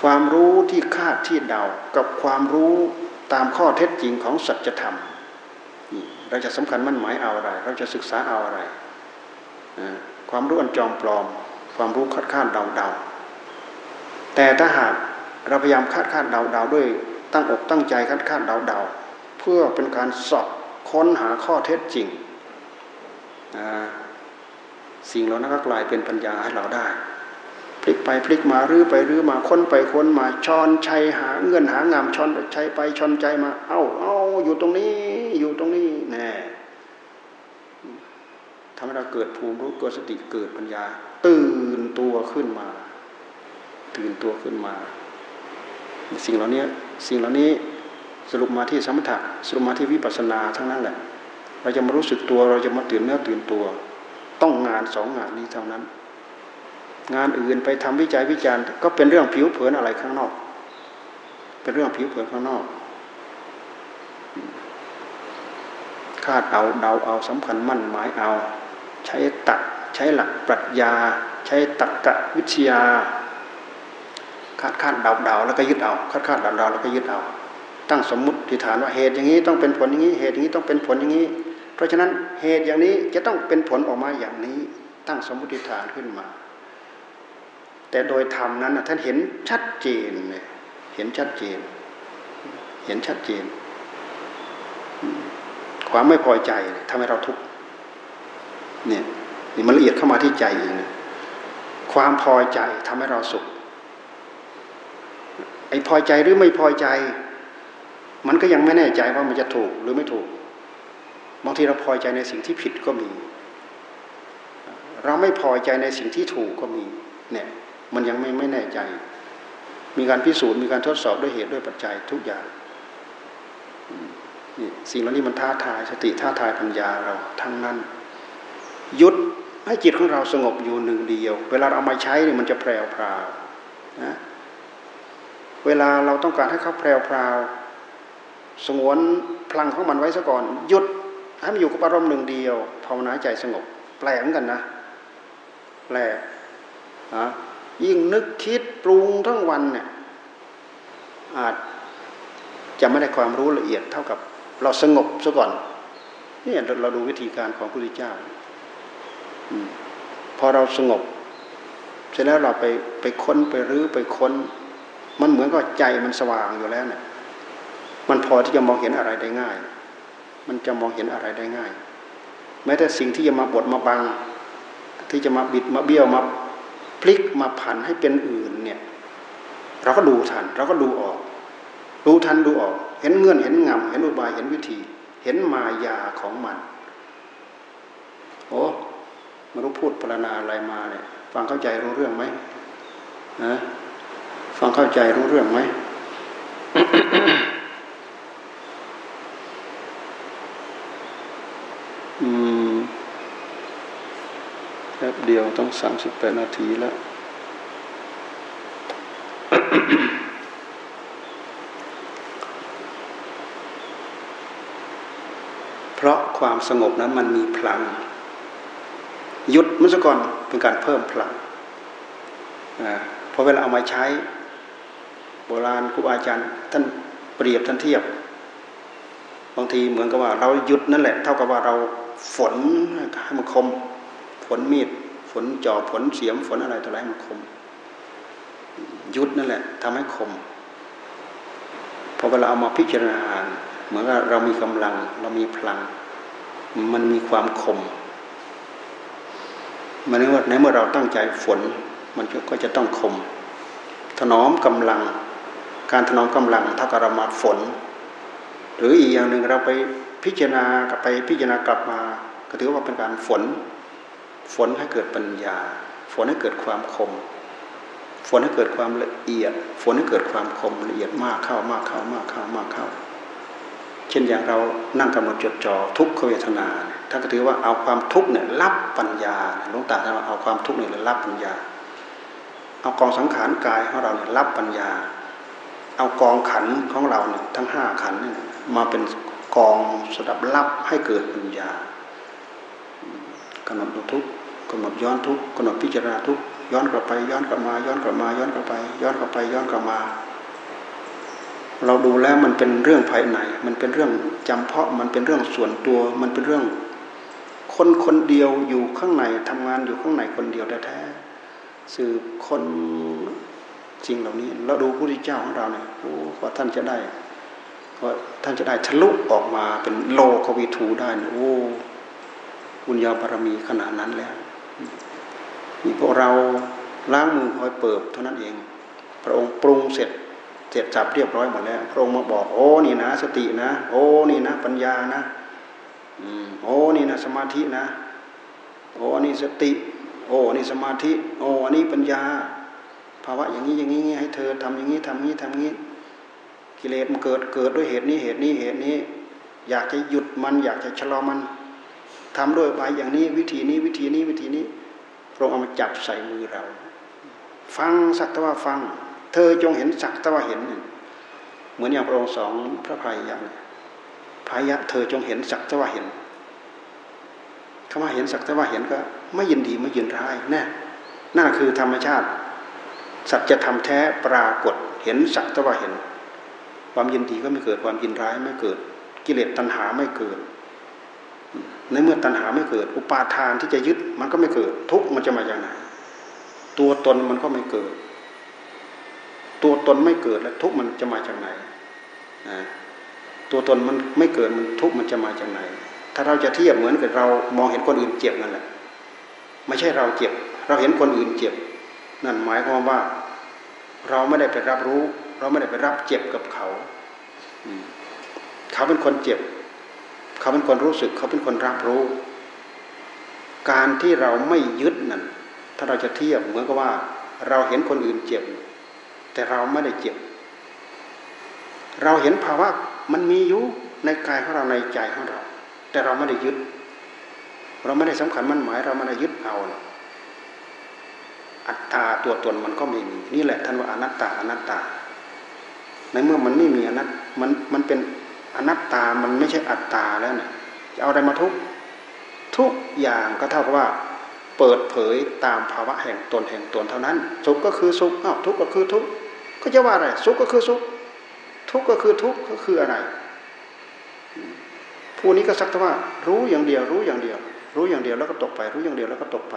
ความรู้ที่คาดที่เดา กับความรู้ตามข้อเท็จจริงของสัจธรรมเราจะสำคัญมั่นหมายเอาอะไร เราจะศึกษาเอาอะไร ความรู้อันจอมปลอม ความรู้คาดคาดเดาเดาแต่ถ้าหากเราพยายามคาดคาดเดาเดาด้วยตั้งอกตั้งใจคาดคาดเดาเดาเพื่อเป็นการสอบค้นหาข้อเท็จจริง สิ่งเหล่านั้นก็กลายเป็นปัญญาให้เราได้ ลิกไปพลิกมารื้อไปรื้อมาค้นไปค้นมาชอนชัยหาเงื่อนหางามชอนชัยไปชอนใจมา เอ้าเอ้าอยู่ตรงนี้อยู่ตรงนี้แน่ทำให้เราเกิดภูมิรู้เกิดสติเกิดปัญญา ตื่นตัวขึ้นมา ตื่นตัวขึ้นมา สิ่งเหล่านี้สิ่งเหล่านี้สรุปมาที่สมถะสรุปมาที่วิปัสสนาทั้งนั้นแหละ เราจะมารู้สึกตัวเราจะมาตื่นเนื้อตื่นตัว ต้องงานสองงานนี้เท่านั้น งานอื่นไปทำวิจัยวิจารณ์ ก็เป็นเรื่องผิวเผินอะไรข้างนอก เป็นเรื่องผิวเผินข้างนอกคาดเอาเดาเอาสำคัญมั่นหมายเอา ใช้ตักใช้หลักปรัชญา ใช้ตักกะวิทยา คาดคาดเดาเดาแล้วก็ยึดเอา คาดคาดเดาเดาแล้วก็ยึดเอา ตั้งสมมุติฐานว่าเหตุอย่างนี้ต้องเป็นผลอย่างนี้ เหตุอย่างนี้ต้องเป็นผลอย่างนี้ เพราะฉะนั้นเหตุอย่างนี้จะต้องเป็นผลออกมาอย่างนี้ ตั้งสมมติฐานขึ้นมา แต่โดยธรรมนั้นท่านเห็นชัดเจนเลยเห็นชัดเจน เห็นชัดเจน ความไม่พอใจทำให้เราทุกข์เนี่ยนี่มันละเอียดเข้ามาที่ใจเองความพอใจทำให้เราสุข ไอ้พอใจหรือไม่พอใจ มันก็ยังไม่แน่ใจว่ามันจะถูกหรือไม่ถูกบางทีเราพอใจในสิ่งที่ผิดก็มี เราไม่พอใจในสิ่งที่ถูกก็มีเนี่ย มันยังไม่ไม่แน่ใจ มีการพิสูจน์มีการทดสอบด้วยเหตุด้วยปัจจัยทุกอย่างนี่สิ่งเหล่านี้มันท้าทายสติท้าทายปัญญาเราทั้งนั้นยุดให้จิตของเราสงบอยู่หนึ่งเดียว เวลาเราเอามาใช้เนี่ยมันจะแพรวพราวนะเวลาเราต้องการให้เขาแพรวพราวสงวนพลังของมันไว้ซะก่อน หยุดให้มันอยู่กับอารมณ์หนึ่งเดียวภาวนาใจสงบ แปลกเหมือนกันนะแปลกนะ ยิ่งนึกคิดปรุงทั้งวันเนี่ยอาจจะไม่ได้ความรู้ละเอียดเท่ากับเราสงบซะก่อนนี่เราดูวิธีการของพระพุทธเจ้าพอเราสงบ เสร็จแล้วเราไปไปค้นไปรื้อไปค้น มันเหมือนกับใจมันสว่างอยู่แล้วเนี่ย มันพอที่จะมองเห็นอะไรได้ง่าย มันจะมองเห็นอะไรได้ง่าย แม้แต่สิ่งที่จะมาบดมาบัง ที่จะมาบิดมาเบี้ยวมา ลิกมาผันให้เป็นอื่นเนี่ยเราก็ดูทัน เราก็ดูออกดูทันดูออก เห็นเงื่อนเห็นงำเห็นอุบายเห็นวิธี เห็นมายาของมันโอ้ไม่รู้พูดพรรณนาอะไรมาเนี่ย ฟังเข้าใจรู้เรื่องไหมนะฟังเข้าใจรู้เรื่องไหมอืมแป๊บเดียวต้องสามสิบแปดนาทีแล้ว เพราะความสงบนั้นมันมีพลังหยุดมื่อก่อนเป็นการเพิ่มพลังพอเวลาเอามาใช้ โบราณครูอาจารย์ท่านเปรียบท่านเทียบบางทีเหมือนกับว่าเราหยุดนั่นแหละ เท่ากับว่าเราฝนให้มันคมฝนมีด นจอบฝนเสียมฝนอะไรต่ออะไรมันคม ยุดนั่นแหละทำให้คมพอเวลาเอามาพิจารณาเหมือนกับเรามีกำลัง เรามีพลัง มันมีความคม มันในเมื่อในเมื่อเราตั้งใจฝน มันก็จะต้องคม ถนอมกำลัง การถนอมกำลังเท่ากับเรามาฝน หรืออีกอย่างหนึ่งเราไปพพิจารณากลับไปพิจารณากลับมา ก็ถือว่าเป็นการฝน ฝนให้เกิดปัญญา ฝนให้เกิดความคม ฝนให้เกิดความละเอียด ฝนให้เกิดความคมละเอียดมากเข้ามากเข้ามากเข้ามากเข้า เช่นอย่างเรานั่งกำหนดจดจ่อทุกขเวทนาท่านก็ถือว่าเอาความทุกข์เนี่ยรับปัญญาหลวงตาท่านว่าเอาความทุกข์เนี่ยรับปัญญา เอากองสังขารกายของเราเนี่ยรับปัญญา เอากองขันของเราเนี่ยทั้งห้าขันเนี่ยมาเป็นกองสดับรับให้เกิดปัญญากำหนดทุกข กำหนดย้อนทุกกำหนดพิจารณาทุกย้อนกลับไปย้อนกลับมา ย้อนกลับมา ย้อนกลับไป ย้อนกลับไปย้อนกลับมา เราดูแล้วมันเป็นเรื่องภายใน มันเป็นเรื่องจำเพาะมันเป็นเรื่องส่วนตัว มันเป็นเรื่อง คนคนเดียวอยู่ข้างในทำงานอยู่ข้างในคนเดียวแท้ๆสืบคนจริงเหล่านี้ เราดูพระพุทธเจ้าของเราเนี่ยโอ้กว่าท่านจะได้กว่าท่านจะได้ทะลุออกมาเป็นโลกวิถูได้โอ้บุญญาบารมีขนาดนั้นแล้ว มีพวกเราล้างมือคอยเปิบเท่านั้นเอง พระองค์ปรุงเสร็จเสร็จจับเรียบร้อยหมดแล้วพระองค์มาบอก โอ้นี่นะ สตินะ โอ้นี่นะ ปัญญานะโอ้นี่นะสมาธินะ โอ้นี่สติ โอ้นี่สมาธิ โอ้อันนี้ปัญญา ภาวะอย่างนี้อย่างนี้ให้เธอทำอย่างนี้ทำนี้ทำนี้ กิเลสมันเกิดเกิดด้วยเหตุนี้เหตุนี้เหตุนี้ อยากจะหยุดมัน อยากจะชะลอมันทำด้วยไปอย่างนี้วิธีนี้วิธีนี้วิธีนี้ พระองค์เอามาจับใส่มือเรา ฟังสักตว่าฟัง เธอจงเห็นสักตว่าเห็น เหมือนอย่างพระองค์สองพระภัยอย่างพายะ เธอจงเห็นสักตว่าเห็นคำว่าเห็นสักตว่าเห็นก็ไม่ยินดีไม่ยินร้ายแน่นั่นคือธรรมชาติ สัจธรรมแท้ปรากฏเห็นสักตว่าเห็น ความยินดีก็ไม่เกิดความยินร้ายไม่เกิด กิเลสตัณหาไม่เกิด ในเมื่อตัณหาไม่เกิด อุปาทานที่จะยึดมันก็ไม่เกิด ทุกมันจะมาจากไหน ตัวตนมันก็ไม่เกิด ตัวตนไม่เกิดแล้วทุกมันจะมาจากไหนตัวตนมันไม่เกิดมันทุกมันจะมาจากไหน ถ้าเราจะเทียบเหมือนกับเรามองเห็นคนอื่นเจ็บนั่นแหละไม่ใช่เราเจ็บ เราเห็นคนอื่นเจ็บ นั่นหมายความว่า เราไม่ได้ไปรับรู้ เราไม่ได้ไปรับเจ็บกับเขาเขาเป็นคนเจ็บ เขาเป็นคนรู้สึกเขาเป็นคนรับรู้ การที่เราไม่ยึดนั่นถ้าเราจะเทียบเหมือนกับว่า เราเห็นคนอื่นเจ็บ แต่เราไม่ได้เจ็บ เราเห็นภาวะมันมีอยู่ในกายของเราในใจของเรา แต่เราไม่ได้ยึด เราไม่ได้สำคัญมั่นหมายเราไม่ได้ยึดเอาอัตตาตัวตนมันก็ไม่มี นี่แหละท่านว่าอนัตตาอนัตตา ในเมื่อมันไม่มีอนัตมันมันเป็น อนัตตามันไม่ใช่อัตตาแล้วเนี่ยจะเอาอะไรมาทุกทุกอย่างก็เท่ากับว่า เปิดเผยตามภาวะแห่งตนแห่งตนเท่านั้น สุขก็คือสุขอ้าวทุกข์ก็คือทุกข์ก็จะว่าอะไรสุขก็คือสุขทุกข์ก็คือทุกข์ก็คืออะไร ผู้นี้ก็สักแต่ว่า รู้อย่างเดียว รู้อย่างเดียว รู้อย่างเดียวแล้วก็ตกไป รู้อย่างเดียวแล้วก็ตกไป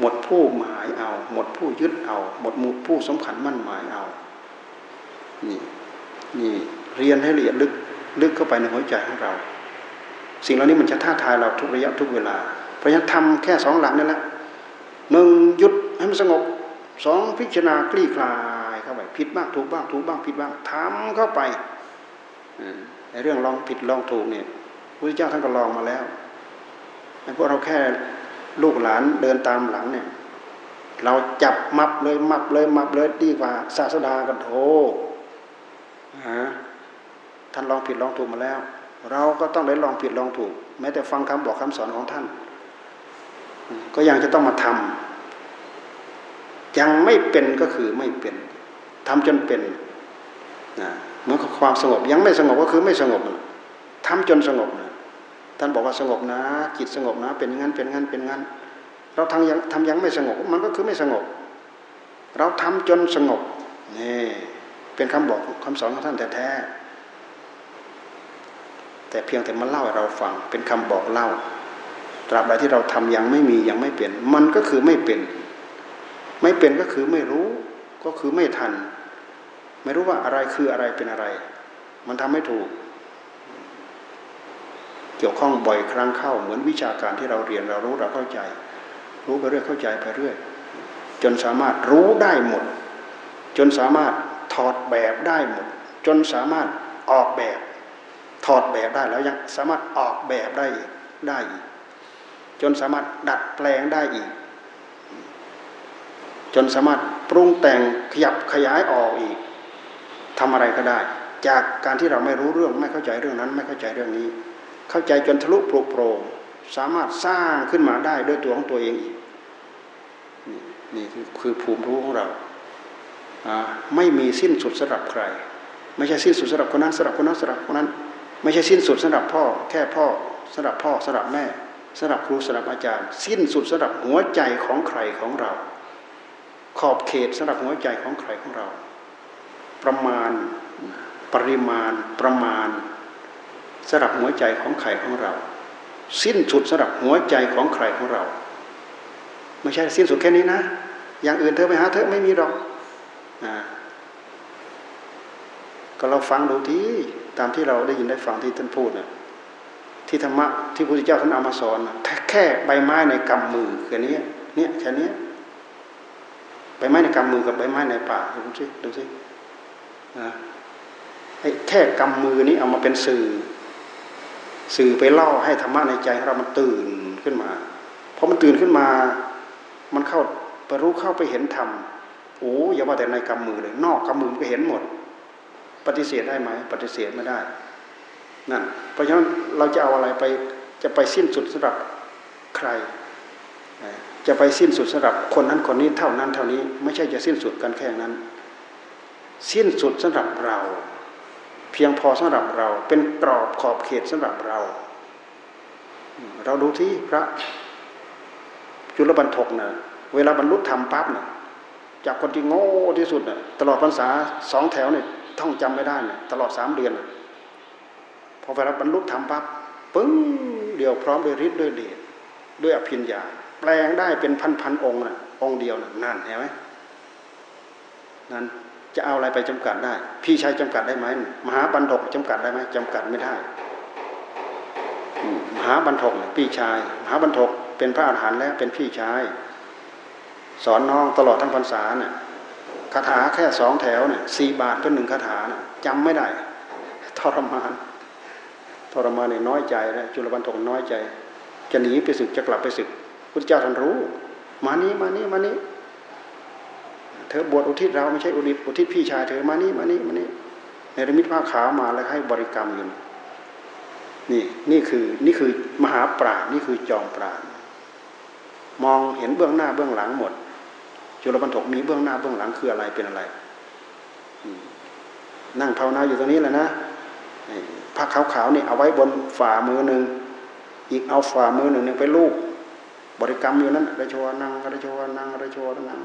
หมดผู้หมายเอา หมดผู้ยึดเอา หมดมุผู้สำคัญมั่นหมายเอา นี่นี่ เรียนให้ละเอียดลึกลึกเข้าไปในหัวใจของเรา สิ่งเหล่านี้มันจะท้าทายเราทุกระยะทุกเวลา เพราะฉะนั้นทำแค่สองหลักนั่นแหละหนึ่งหยุดให้มันสงบสองพิจารณาคลี่คลายเข้าไปผิดบ้างถูกบ้างถูกบ้างผิดบ้างทำเข้าไปในเรื่องลองผิดลองถูกเนี่ยพระเจ้าท่านก็ลองมาแล้วไอ้พวกเราแค่ลูกหลานเดินตามหลังเนี่ย เราจับมับเลยมับเลยมับเลยดีกว่าศาสดากันโถฮะ ท่านลองผิดลองถูกมาแล้ว เราก็ต้องได้ลองผิดลองถูก แม้แต่ฟังคำบอกคำสอนของท่าน ก็ยังจะต้องมาทำยังไม่เป็นก็คือไม่เป็นทำจนเป็นนะเหมือนความสงบยังไม่สงบก็คือไม่สงบทำจนสงบนะท่านบอกว่าสงบนะ จิตสงบนะ เป็นงั้นเป็นงั้นเป็นงั้น เราทำยังทำยังไม่สงบมันก็คือไม่สงบ เราทำจนสงบนี่เป็นคำบอกคำสอนของท่านแท้ แต่เพียงแต่มาเล่าให้เราฟัง เป็นคำบอกเล่า ตราบใดที่เราทำยังไม่มียังไม่เปลี่ยน มันก็คือไม่เป็น ไม่เป็นก็คือไม่รู้ ก็คือไม่ทัน ไม่รู้ว่าอะไรคืออะไรเป็นอะไร มันทำไม่ถูก เกี่ยวข้องบ่อยครั้งเข้า เหมือนวิชาการที่เราเรียนเรารู้เราเข้าใจ รู้ไปเรื่อยเข้าใจไปเรื่อย จนสามารถรู้ได้หมด จนสามารถถอดแบบได้หมด จนสามารถออกแบบ ถอดแบบได้แล้วยังสามารถออกแบบได้อีกได้อีกจนสามารถดัดแปลงได้อีก จนสามารถปรุงแต่งขยับขยายออกอีกทำอะไรก็ได้ จากการที่เราไม่รู้เรื่องไม่เข้าใจเรื่องนั้น ไม่เข้าใจเรื่องนี้ เข้าใจจนทะลุโปร่โปร่งสามารถสร้างขึ้นมาได้ด้วยตัวของตัวเองอีกนี่คือภูมิรู้ของเราไม่มีสิ้นสุดสำหรับใคร ไม่ใช่สิ้นสุดสำหรับคนนั้นสำหรับคนนั้นสำหรับคนนั้น ไม่ใช่สิ้นสุดสำหรับพ่อ แค่พ่อสำหรับพ่อสำหรับแม่สำหรับครูสำหรับอาจารย์ สิ้นสุดสำหรับหัวใจของใครของเรา ขอบเขตสำหรับหัวใจของใครของเรา ประมาณปริมาณประมาณสำหรับหัวใจของใครของเรา สิ้นสุดสำหรับหัวใจของใครของเรา ไม่ใช่สิ้นสุดแค่นี้นะ อย่างอื่นเธอไปหาเธอไม่มีหรอกอ่า ก็เราฟังดูทีตามที่เราได้ยินได้ฟังที่ท่านพูดเนี่ยที่ธรรมะที่พระพุทธเจ้าท่านเอามาสอนแค่ใบไม้ในกำมือแค่นี้เนี่ยแค่นี้ใบไม้ในกำมือกับใบไม้ในป่าดูสิดูสิไอ้แค่กำมือนี้เอามาเป็นสื่อ สื่อไปเล่าให้ธรรมะในใจเรามันตื่นขึ้นมาพอมันตื่นขึ้นมา มันเข้าไปรู้เข้าไปเห็นธรรมโอ้อย่าว่าแต่ในกำมือเลย นอกกำมือก็เห็นหมด ปฏิเสธได้ไหม ปฏิเสธไม่ได้นั่นเพราะฉะนั้นเราจะเอาอะไรไปจะไปสิ้นสุดสำหรับใคร จะไปสิ้นสุดสำหรับคนนั้นคนนี้เท่านั้นเท่านี้ ไม่ใช่จะสิ้นสุดกันแค่นั้น สิ้นสุดสำหรับเรา เพียงพอสำหรับเรา เป็นกรอบขอบเขตสำหรับเรา เราดูที่พระจุลบรรทกนะเวลาบรรลุธรรมปั๊บนะจากคนที่โง่ที่สุดนะตลอดพรรษาสองแถวเนี่ย ท่องจำไม่ได้นะตลอดสามเดือนนะพอเวลาบบรรลุธรรมปั๊บปึ้งเดียวพร้อมด้วยฤทธิ์ด้วยเดชด้วยอภิญญา แปลงได้เป็นพันพันองค์นะองค์เดียวนะนั่นเห็นไหมนั่นจะเอาอะไรไปจำกัดได้ พี่ชายจำกัดได้ไหมมหาบรรทกจำกัดได้ไหมจำกัดไม่ได้มหาบรรทกพี่ชาย มหาบรรทกเป็นพระอาหารหันต์แล้วเป็นพี่ชาย สอนน้องตลอดทั้งพรรษาเนี่ย คาถาแค่สองแถวเนี่ยสี่บาทเป็นหนึ่งคาถานี่ยจำไม่ได้ทรมานทรมานเนี่ยน้อยใจนะจุลปันทกน้อยใจ จะหนีไปศึกจะกลับไปศึกพุทธเจ้าท่านรู้ มานี้มานี้มานี้เธอบวชอุทิศเราไม่ใช่อุทิศอุทิศพี่ชายเธอมานี้มานี้มานี้ในรมิตผ้าขาวมาแล้วให้บริกรรมอยู่นี่นี่คือนี่คือมหาปราณนี่คือจอมปราณมองเห็นเบื้องหน้าเบื้องหลังหมด จุลปันทกมีเบื้องหน้าเบื้องหลังคืออะไรเป็นอะไรนั่งภาวนาอยู่ตรงนี้แหละนะผ้าขาวๆนี่เอาไว้บนฝ่ามือหนึ่งอีกเอาฝ่ามือหนึ่งนึงไปลูกบริกรรมอยู่นั้นระชวนังระชวนังระชวนัง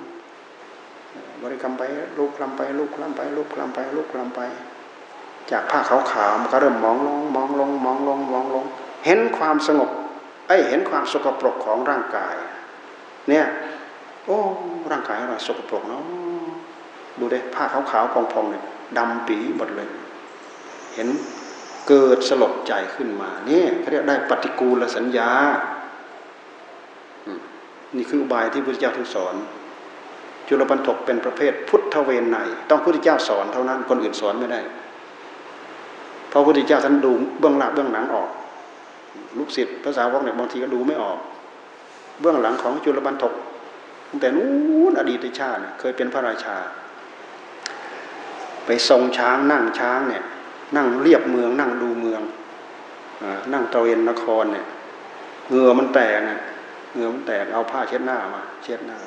บริกรรมไปลูกคลำไปลูกคลำไปลูกคลำไปลูกคลำไป จากผ้าขาวๆมันก็เริ่มมองลงมองลงมองลงมองลง เห็นความสงบไอ้เห็นความสกปรกของร่างกาย เนี่ย โอ้ร่างกายเราสกปรกเนาะดูได้ผ้าขาวๆพองๆเนี่ยดำปีหมดเลย เห็นเกิดสลดใจขึ้นมาเนี่ยเขาเรียกได้ปฏิกูลสัญญานี่คืออุบายที่พระพุทธเจ้าท่านสอน จุลปันถกเป็นประเภทพุทธเวนในต้องพระพุทธเจ้าสอนเท่านั้นคนอื่นสอนไม่ได้เพราะพระพุทธเจ้าท่านดูเบื้องหลังเบื้องหลังออก ลูกศิษย์ภาษาวกเนี่ยบางทีก็ดูไม่ออก เบื้องหลังของจุลปันถก ตั้งแต่นู้นอดีตชาติเคยเป็นพระราชา ไปทรงช้างนั่งช้างเนี่ยนั่งเรียบเมือง นั่งดูเมืองอนั่งตะเวนนครเนี่ยเหงื่อมันแตกเนี่ยเหงื่อมันแตกเอาผ้าเช็ดหน้ามา เช็ดหน้า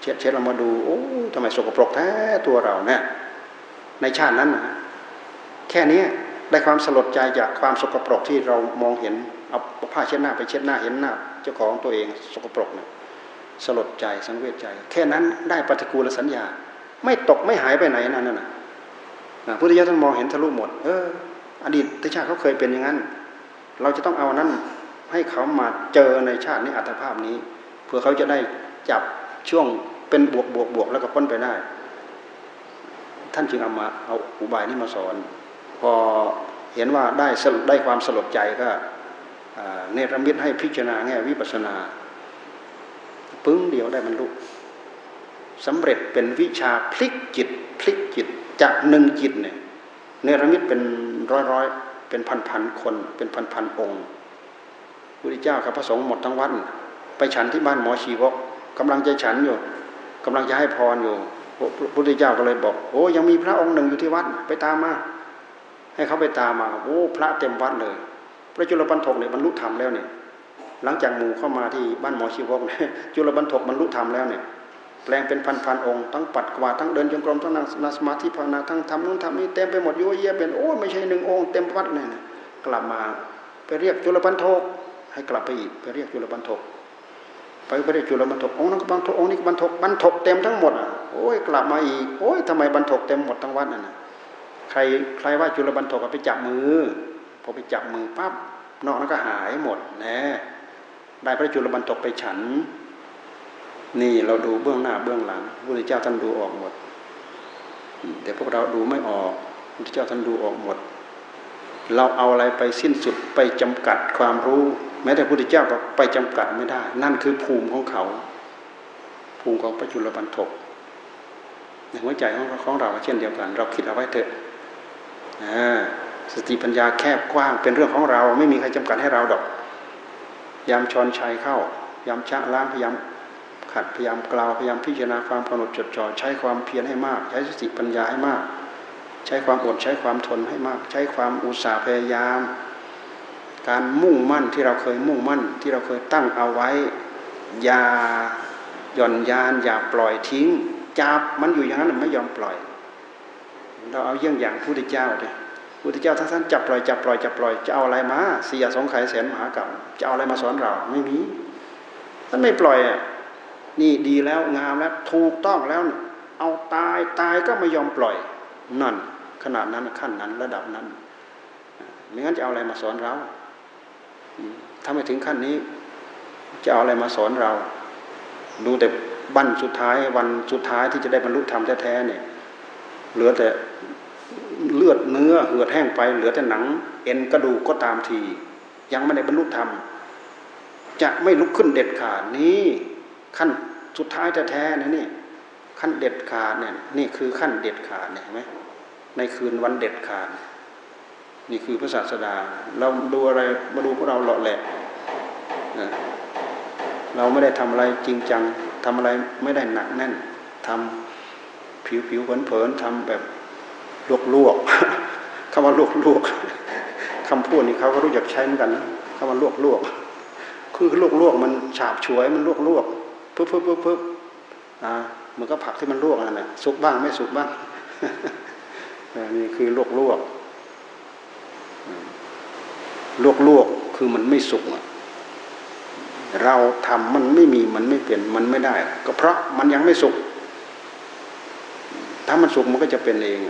เช็ดเช็ดเรามาดูโอ้ทำไมสกปรกแท้ตัวเราเนี่ยในชาตินั้นนะแค่นี้ได้ความสลดใจจากความสกปรกที่เรามองเห็นเอาผ้าเช็ดหน้าไปเช็ดหน้าเห็นหน้า เจ้าของตัวเองสกปรกเนี่ย สลดใจสังเวชใจ แค่นั้นได้ปฏิกูลสัญญา ไม่ตกไม่หายไปไหนนั่นน่ะนะพุทธิยถาท่านมองเห็นทะลุหมด เออ อดีตชาติเขาเคยเป็นอย่างนั้น เราจะต้องเอานั้นให้เขามาเจอในชาตินี้อัตภาพนี้ เพื่อเขาจะได้จับช่วงเป็นบวกบวกบวกแล้วก็พ้นไปได้ ท่านจึงเอามาเอาอุบายนี้มาสอน พอเห็นว่าได้ได้ความสลดใจก็เนรมิตให้พิจารณาแง่วิปัสนา ปึ้งเดียวได้บรรลุสำเร็จเป็นวิชาพลิกจิต พลิกจิตจากหนึ่งจิตเนี่ยเนรมิตเป็นร้อยร้อยเป็นพันๆคน เป็นพันๆองค์พระเจ้ากับพระสงฆ์หมดทั้งวัดไปฉันที่บ้านหมอชีวกกำลังจะฉันอยู่กำลังจะให้พรอยู่พระพุทธเจ้าก็เลยบอก โอ้ยังมีพระองค์หนึ่งอยู่ที่วัดไปตามมา ให้เขาไปตามมา โอ้ พระเต็มวัดเลย พระจุลปันถกเนี่ยบรรลุธรรมแล้วเนี่ย หลังจากหมู่เข้ามาที่บ้านหมอชีวกจุลปันถกบรรลุธรรมแล้วเนี่ยแปลงเป็นพันๆองค์ทั้งปัดกวาดทั้งเดินจงกรมทั้งนั่งสมาธิภาวนาทั้งทำนู่นทำนี่เต็มไปหมดยุ่ยเยี่ยเป็นโอ้ไม่ใช่หนึ่งองค์เต็มวัดเลยนะกลับมาไปเรียกจุลปันถกให้กลับไปอีกไปเรียกจุลปันถกไปไปเรียกจุลปันถกองค์นั้นก็บันทกองค์นี้ก็บันทกบันทกเต็มทั้งหมดอะโอ้ยกลับมาอีกโอ้ยทำไมบันทกเต็มหมดทั้งวัดน่ะใครใครว่าจุลบันทกไปจับมือพอไปจับมือปั๊บนอกนั้นก็หายหมดนะ ได้พระจุลบันทกไปฉัน นี่เราดูเบื้องหน้าเบื้องหลังพระเจ้าท่านดูออกหมดแต่พวกเราดูไม่ออกพระเจ้าท่านดูออกหมด เราเอาอะไรไปสิ้นสุดไปจำกัดความรู้ แม้แต่พระพุทธเจ้าก็ไปจำกัดไม่ได้ นั่นคือภูมิของเขา ภูมิของพระจุลบันทกในหัวใจของของเราเช่นเดียวกัน เราคิดเอาไว้เถอะสติปัญญาแคบกว้างเป็นเรื่องของเรา ไม่มีใครจำกัดให้เราดอก ยามชอนชัยเข้า พยายามชะล้างพยายามขัดพยายามกล่าวพยายามพิจารณาความกำหนดจดจ่อใช้ความเพียรให้มาก ใช้สติปัญญาให้มาก ใช้ความอดใช้ความทนให้มาก ใช้ความอุตสาห์พยายาม การมุ่งมั่นที่เราเคยมุ่งมั่นที่เราเคยตั้งเอาไว้อย่าหย่อนยานอย่าปล่อยทิ้งจับมันอยู่อย่างนั้นไม่ยอมปล่อย เราเอาเยี่ยงอย่างพระพุทธเจ้าเลยพุทธเจ้าท่านจับปล่อยจับปล่อยจับปล่อยจะเอาอะไรมาเสียสงไข่แสนมหากรรม จะเอาอะไรมาสอนเราไม่มีท่านไม่ปล่อยอะนี่ดีแล้วงามแล้วถูกต้องแล้ว เอาตายตายก็ไม่ยอมปล่อยนั่น ขนาดนั้นขั้นนั้นระดับนั้นไม่งั้นจะเอาอะไรมาสอนเราถ้าไม่ถึงขั้นนี้ จะเอาอะไรมาสอนเรา ดูแต่บั้นสุดท้ายวันสุดท้ายที่จะได้บรรลุธรรมแท้ๆเนี่ยเหลือแต่เลือดเนื้อเหือดแห้งไป เหลือแต่หนัง เอ็นกระดูกก็ตามที ยังไม่ได้บรรลุธรรม จะไม่ลุกขึ้นเด็ดขาดนี้ขั้นสุดท้ายแท้ๆนะนี่ขั้นเด็ดขาดเนี่ยนี่คือขั้นเด็ดขาดเนี่ยเห็นไหมในคืนวันเด็ดขาด นี่คือพระศาสดา เราดูอะไรมาดูพวกเราหล่อแหละเราไม่ได้ทำอะไรจริงจังทำอะไรไม่ได้หนักแน่นทำผิวผิวเผินเผินทำแบบลวกลวกคำว่าลวกลวกคำพูดนี้เขาก็รู้จักใช้เหมือนกันคำว่าลวกลวก คือลวกลวกมันฉาบฉวยมันลวกลวกปึ๊บปึ๊บปึ๊บปึ๊บอ่ามันก็ผักที่มันลวกนั่นแหละสุกบ้างไม่สุกบ้างนี่คือลวกลวกลวกลวกคือมันไม่สุกเราทำมันไม่มีมันไม่เปลี่ยนมันไม่ได้ ก็เพราะมันยังไม่สุกถ้ามันสุกมันก็จะเป็นเอง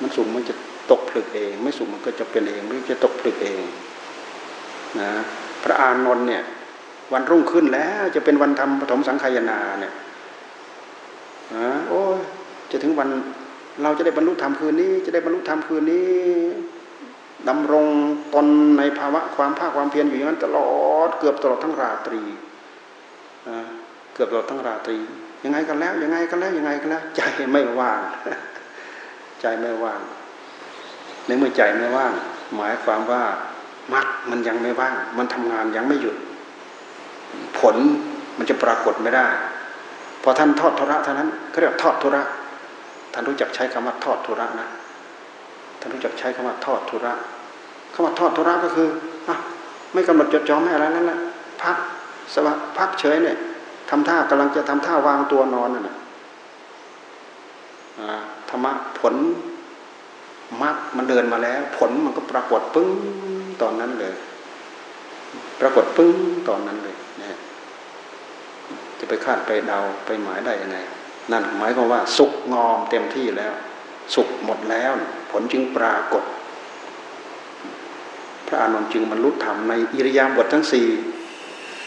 มันสุกมันจะตกผลึกเอง ไม่สุกมันก็จะเป็นเองไม่จะตกผลึกเอง นะ พระอานนท์เนี่ย วันรุ่งขึ้นแล้วจะเป็นวันทำปฐมสังขายนาเนี่ยนะโอ้จะถึงวันเราจะได้บรรลุธรรมคืนนี้ จะได้บรรลุธรรมคืนนี้ดำรงตนในภาวะความภาคความเพียรอยู่อย่างนั้นตลอดเกือบตลอดทั้งราตรีเกือบตลอดทั้งราตรี ยังไงกันแล้ว ยังไงกันแล้วยังไงกันแล้ว ใจไม่ว่าง ใจไม่ว่าง ในเมื่อใจไม่ว่าง หมายความว่า มักมันยังไม่ว่าง มันทำงานยังไม่หยุด ผลมันจะปรากฏไม่ได้ พอท่านทอดทุระเท่านั้นเขาเรียกทอดทุระ ท่านรู้จักใช้คำว่าทอดทุระนะ ท่านรู้จักใช้คำว่าทอดทุระคำว่าทอดทุระก็คืออะไม่กำหนดจดจ่อไม่อะไรนั่นแหละพักสวัสพักเฉยเนี่ยทำท่ากำลังจะทำท่าวางตัวนอนนั่นแหละธรรมะผลมรรคมันเดินมาแล้ว ผลมันก็ปรากฏปึ้ง อนนั้นเลย ปรากฏปึ้งตอนนั้นเลยนะจะไปคาดไปเดาไปหมายได้ยังไง นั่นหมายความว่า สุกงอมเต็มที่แล้ว สุกหมดแล้ว ผลจึงปรากฏ พระอานนท์จึงบรรลุธรรมในอิริยาบถทั้งสี่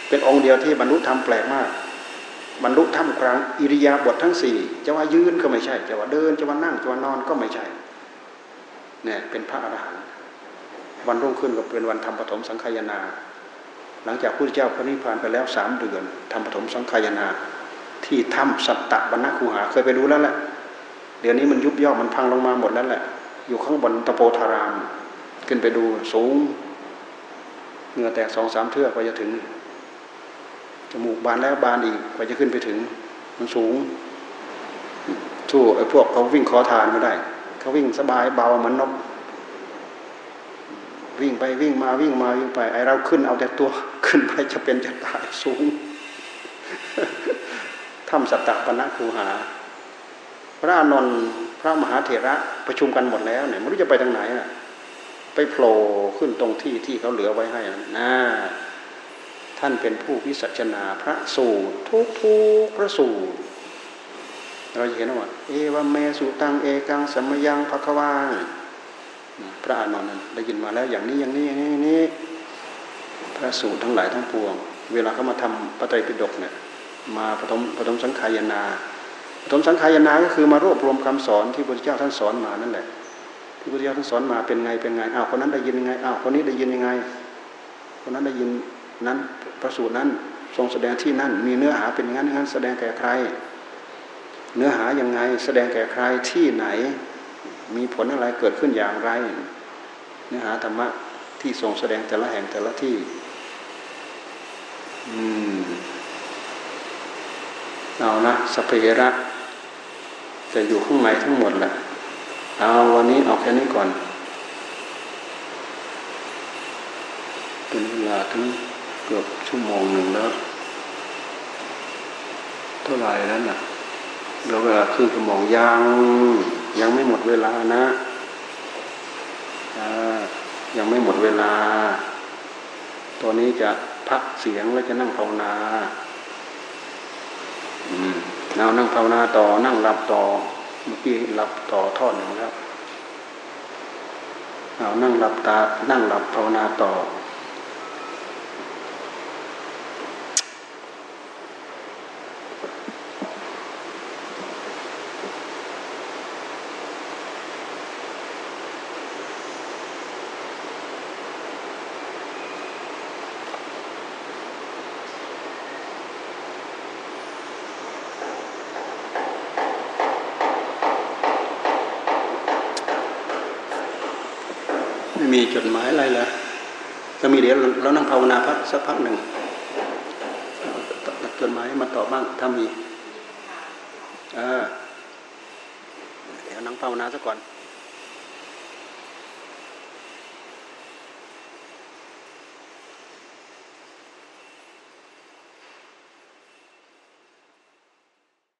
เป็นองค์เดียวที่บรรลุธรรมแปลกมากบรรลุธรรมกลางอิริยาบถทั้งสี่จะว่ายืนก็ไม่ใช่ จะว่าเดินจะว่านั่งจะว่านอนก็ไม่ใช่เนี่ยเป็นพระอรหันต์ วันรุ่งขึ้นก็เป็นวันทำปฐมสังขายนา หลังจากพระเจ้าพระนิพพานไปแล้วสามเดือนทำปฐมสังขายนา ที่ถ้ำสัตตะบรรณคูหาเคยไปดูแล้วแหละเดี๋ยวนี้มันยุบย่อมันพังลงมาหมดแล้วแหละ อยู่ข้างบนตะโพธาราม ขึ้นไปดูสูงเหงื่อแตกสองสามเทือกกว่าจะถึงจมูกบานแล้วบานอีกกว่าจะขึ้นไปถึง มันสูงสู้ไอ้พวกเขาวิ่งขอทานไม่ได้ เขาวิ่งสบายเบาเหมือนนก วิ่งไปวิ่งมาวิ่งมาวิ่งไปไอเราขึ้นเอาแต่ตัวขึ้นไปจะเป็นจะตายสูงถ้ำสัตตะปณะคูหา พระอนนท์พระมหาเถระประชุมกันหมดแล้วเนี่ยไม่รู้จะไปทางไหนอะไปโผล่ขึ้นตรงที่ที่เขาเหลือไว้ให้นะท่านเป็นผู้วิสัชนาพระสูตรทุกทุกพระสูตรเราจะเห็นว่า เอวเมสุตังเอกังสัมยังภควา พระอานนท์นั้นได้ยินมาแล้วอย่างนี้อย่างนี้อย่างนี้นี้ พระสูตรทั้งหลายทั้งปวง เวลาเขามาทำพระไตรปิฎกเนี่ยมาปฐมปฐมสังขายนาปฐมสังขายนาก็คือมารวบรวมคำสอนที่พระพุทธเจ้าท่านสอนมานั่นแหละที่พระพุทธเจ้าท่านสอนมาเป็นไงเป็นไงอ้าวคนนั้นได้ยินยังไงอ้าวคนนี้ได้ยินยังไง คนนั้นได้ยินนั้นพระสูตรนั้นทรงแสดงที่นั่นมีเนื้อหาเป็นงั้นงั้นแสดงแก่ใคร เนื้อหายังไงแสดงแก่ใครที่ไหน มีผลอะไรเกิดขึ้นอย่างไร เนื้อหาธรรมะที่ทรงแสดงแต่ละแห่งแต่ละที่ อืมเอานะสัพเพระจะอยู่ข้างในทั้งหมดแหละเอาวันนี้เอาแค่นี้ก่อน เป็นเวลาถึงเกือบชั่วโมงหนึ่งแล้ว เท่าไหร่แล้วน่ะเดี๋ยวเวลาครึ่งชั่วโมงยัง ยังไม่หมดเวลานะยังไม่หมดเวลา ตัวนี้จะพักเสียงแล้วจะนั่งภาวนาเรานั่งภาวนาต่อ นั่งหลับต่อ เมื่อกี้หลับต่อทอดหนึ่งแล้วเอานั่งหลับตา นั่งหลับภาวนาต่อ ไม่มีจดหมายอะไรเลยถ้ามีเดี๋ยวเรานั่ง ภาวนาพักสักพักหนึ่งจดหมายมาตอบบ้างถ้ามีเออเดี๋ยวนั่งภาวนาซะก่อน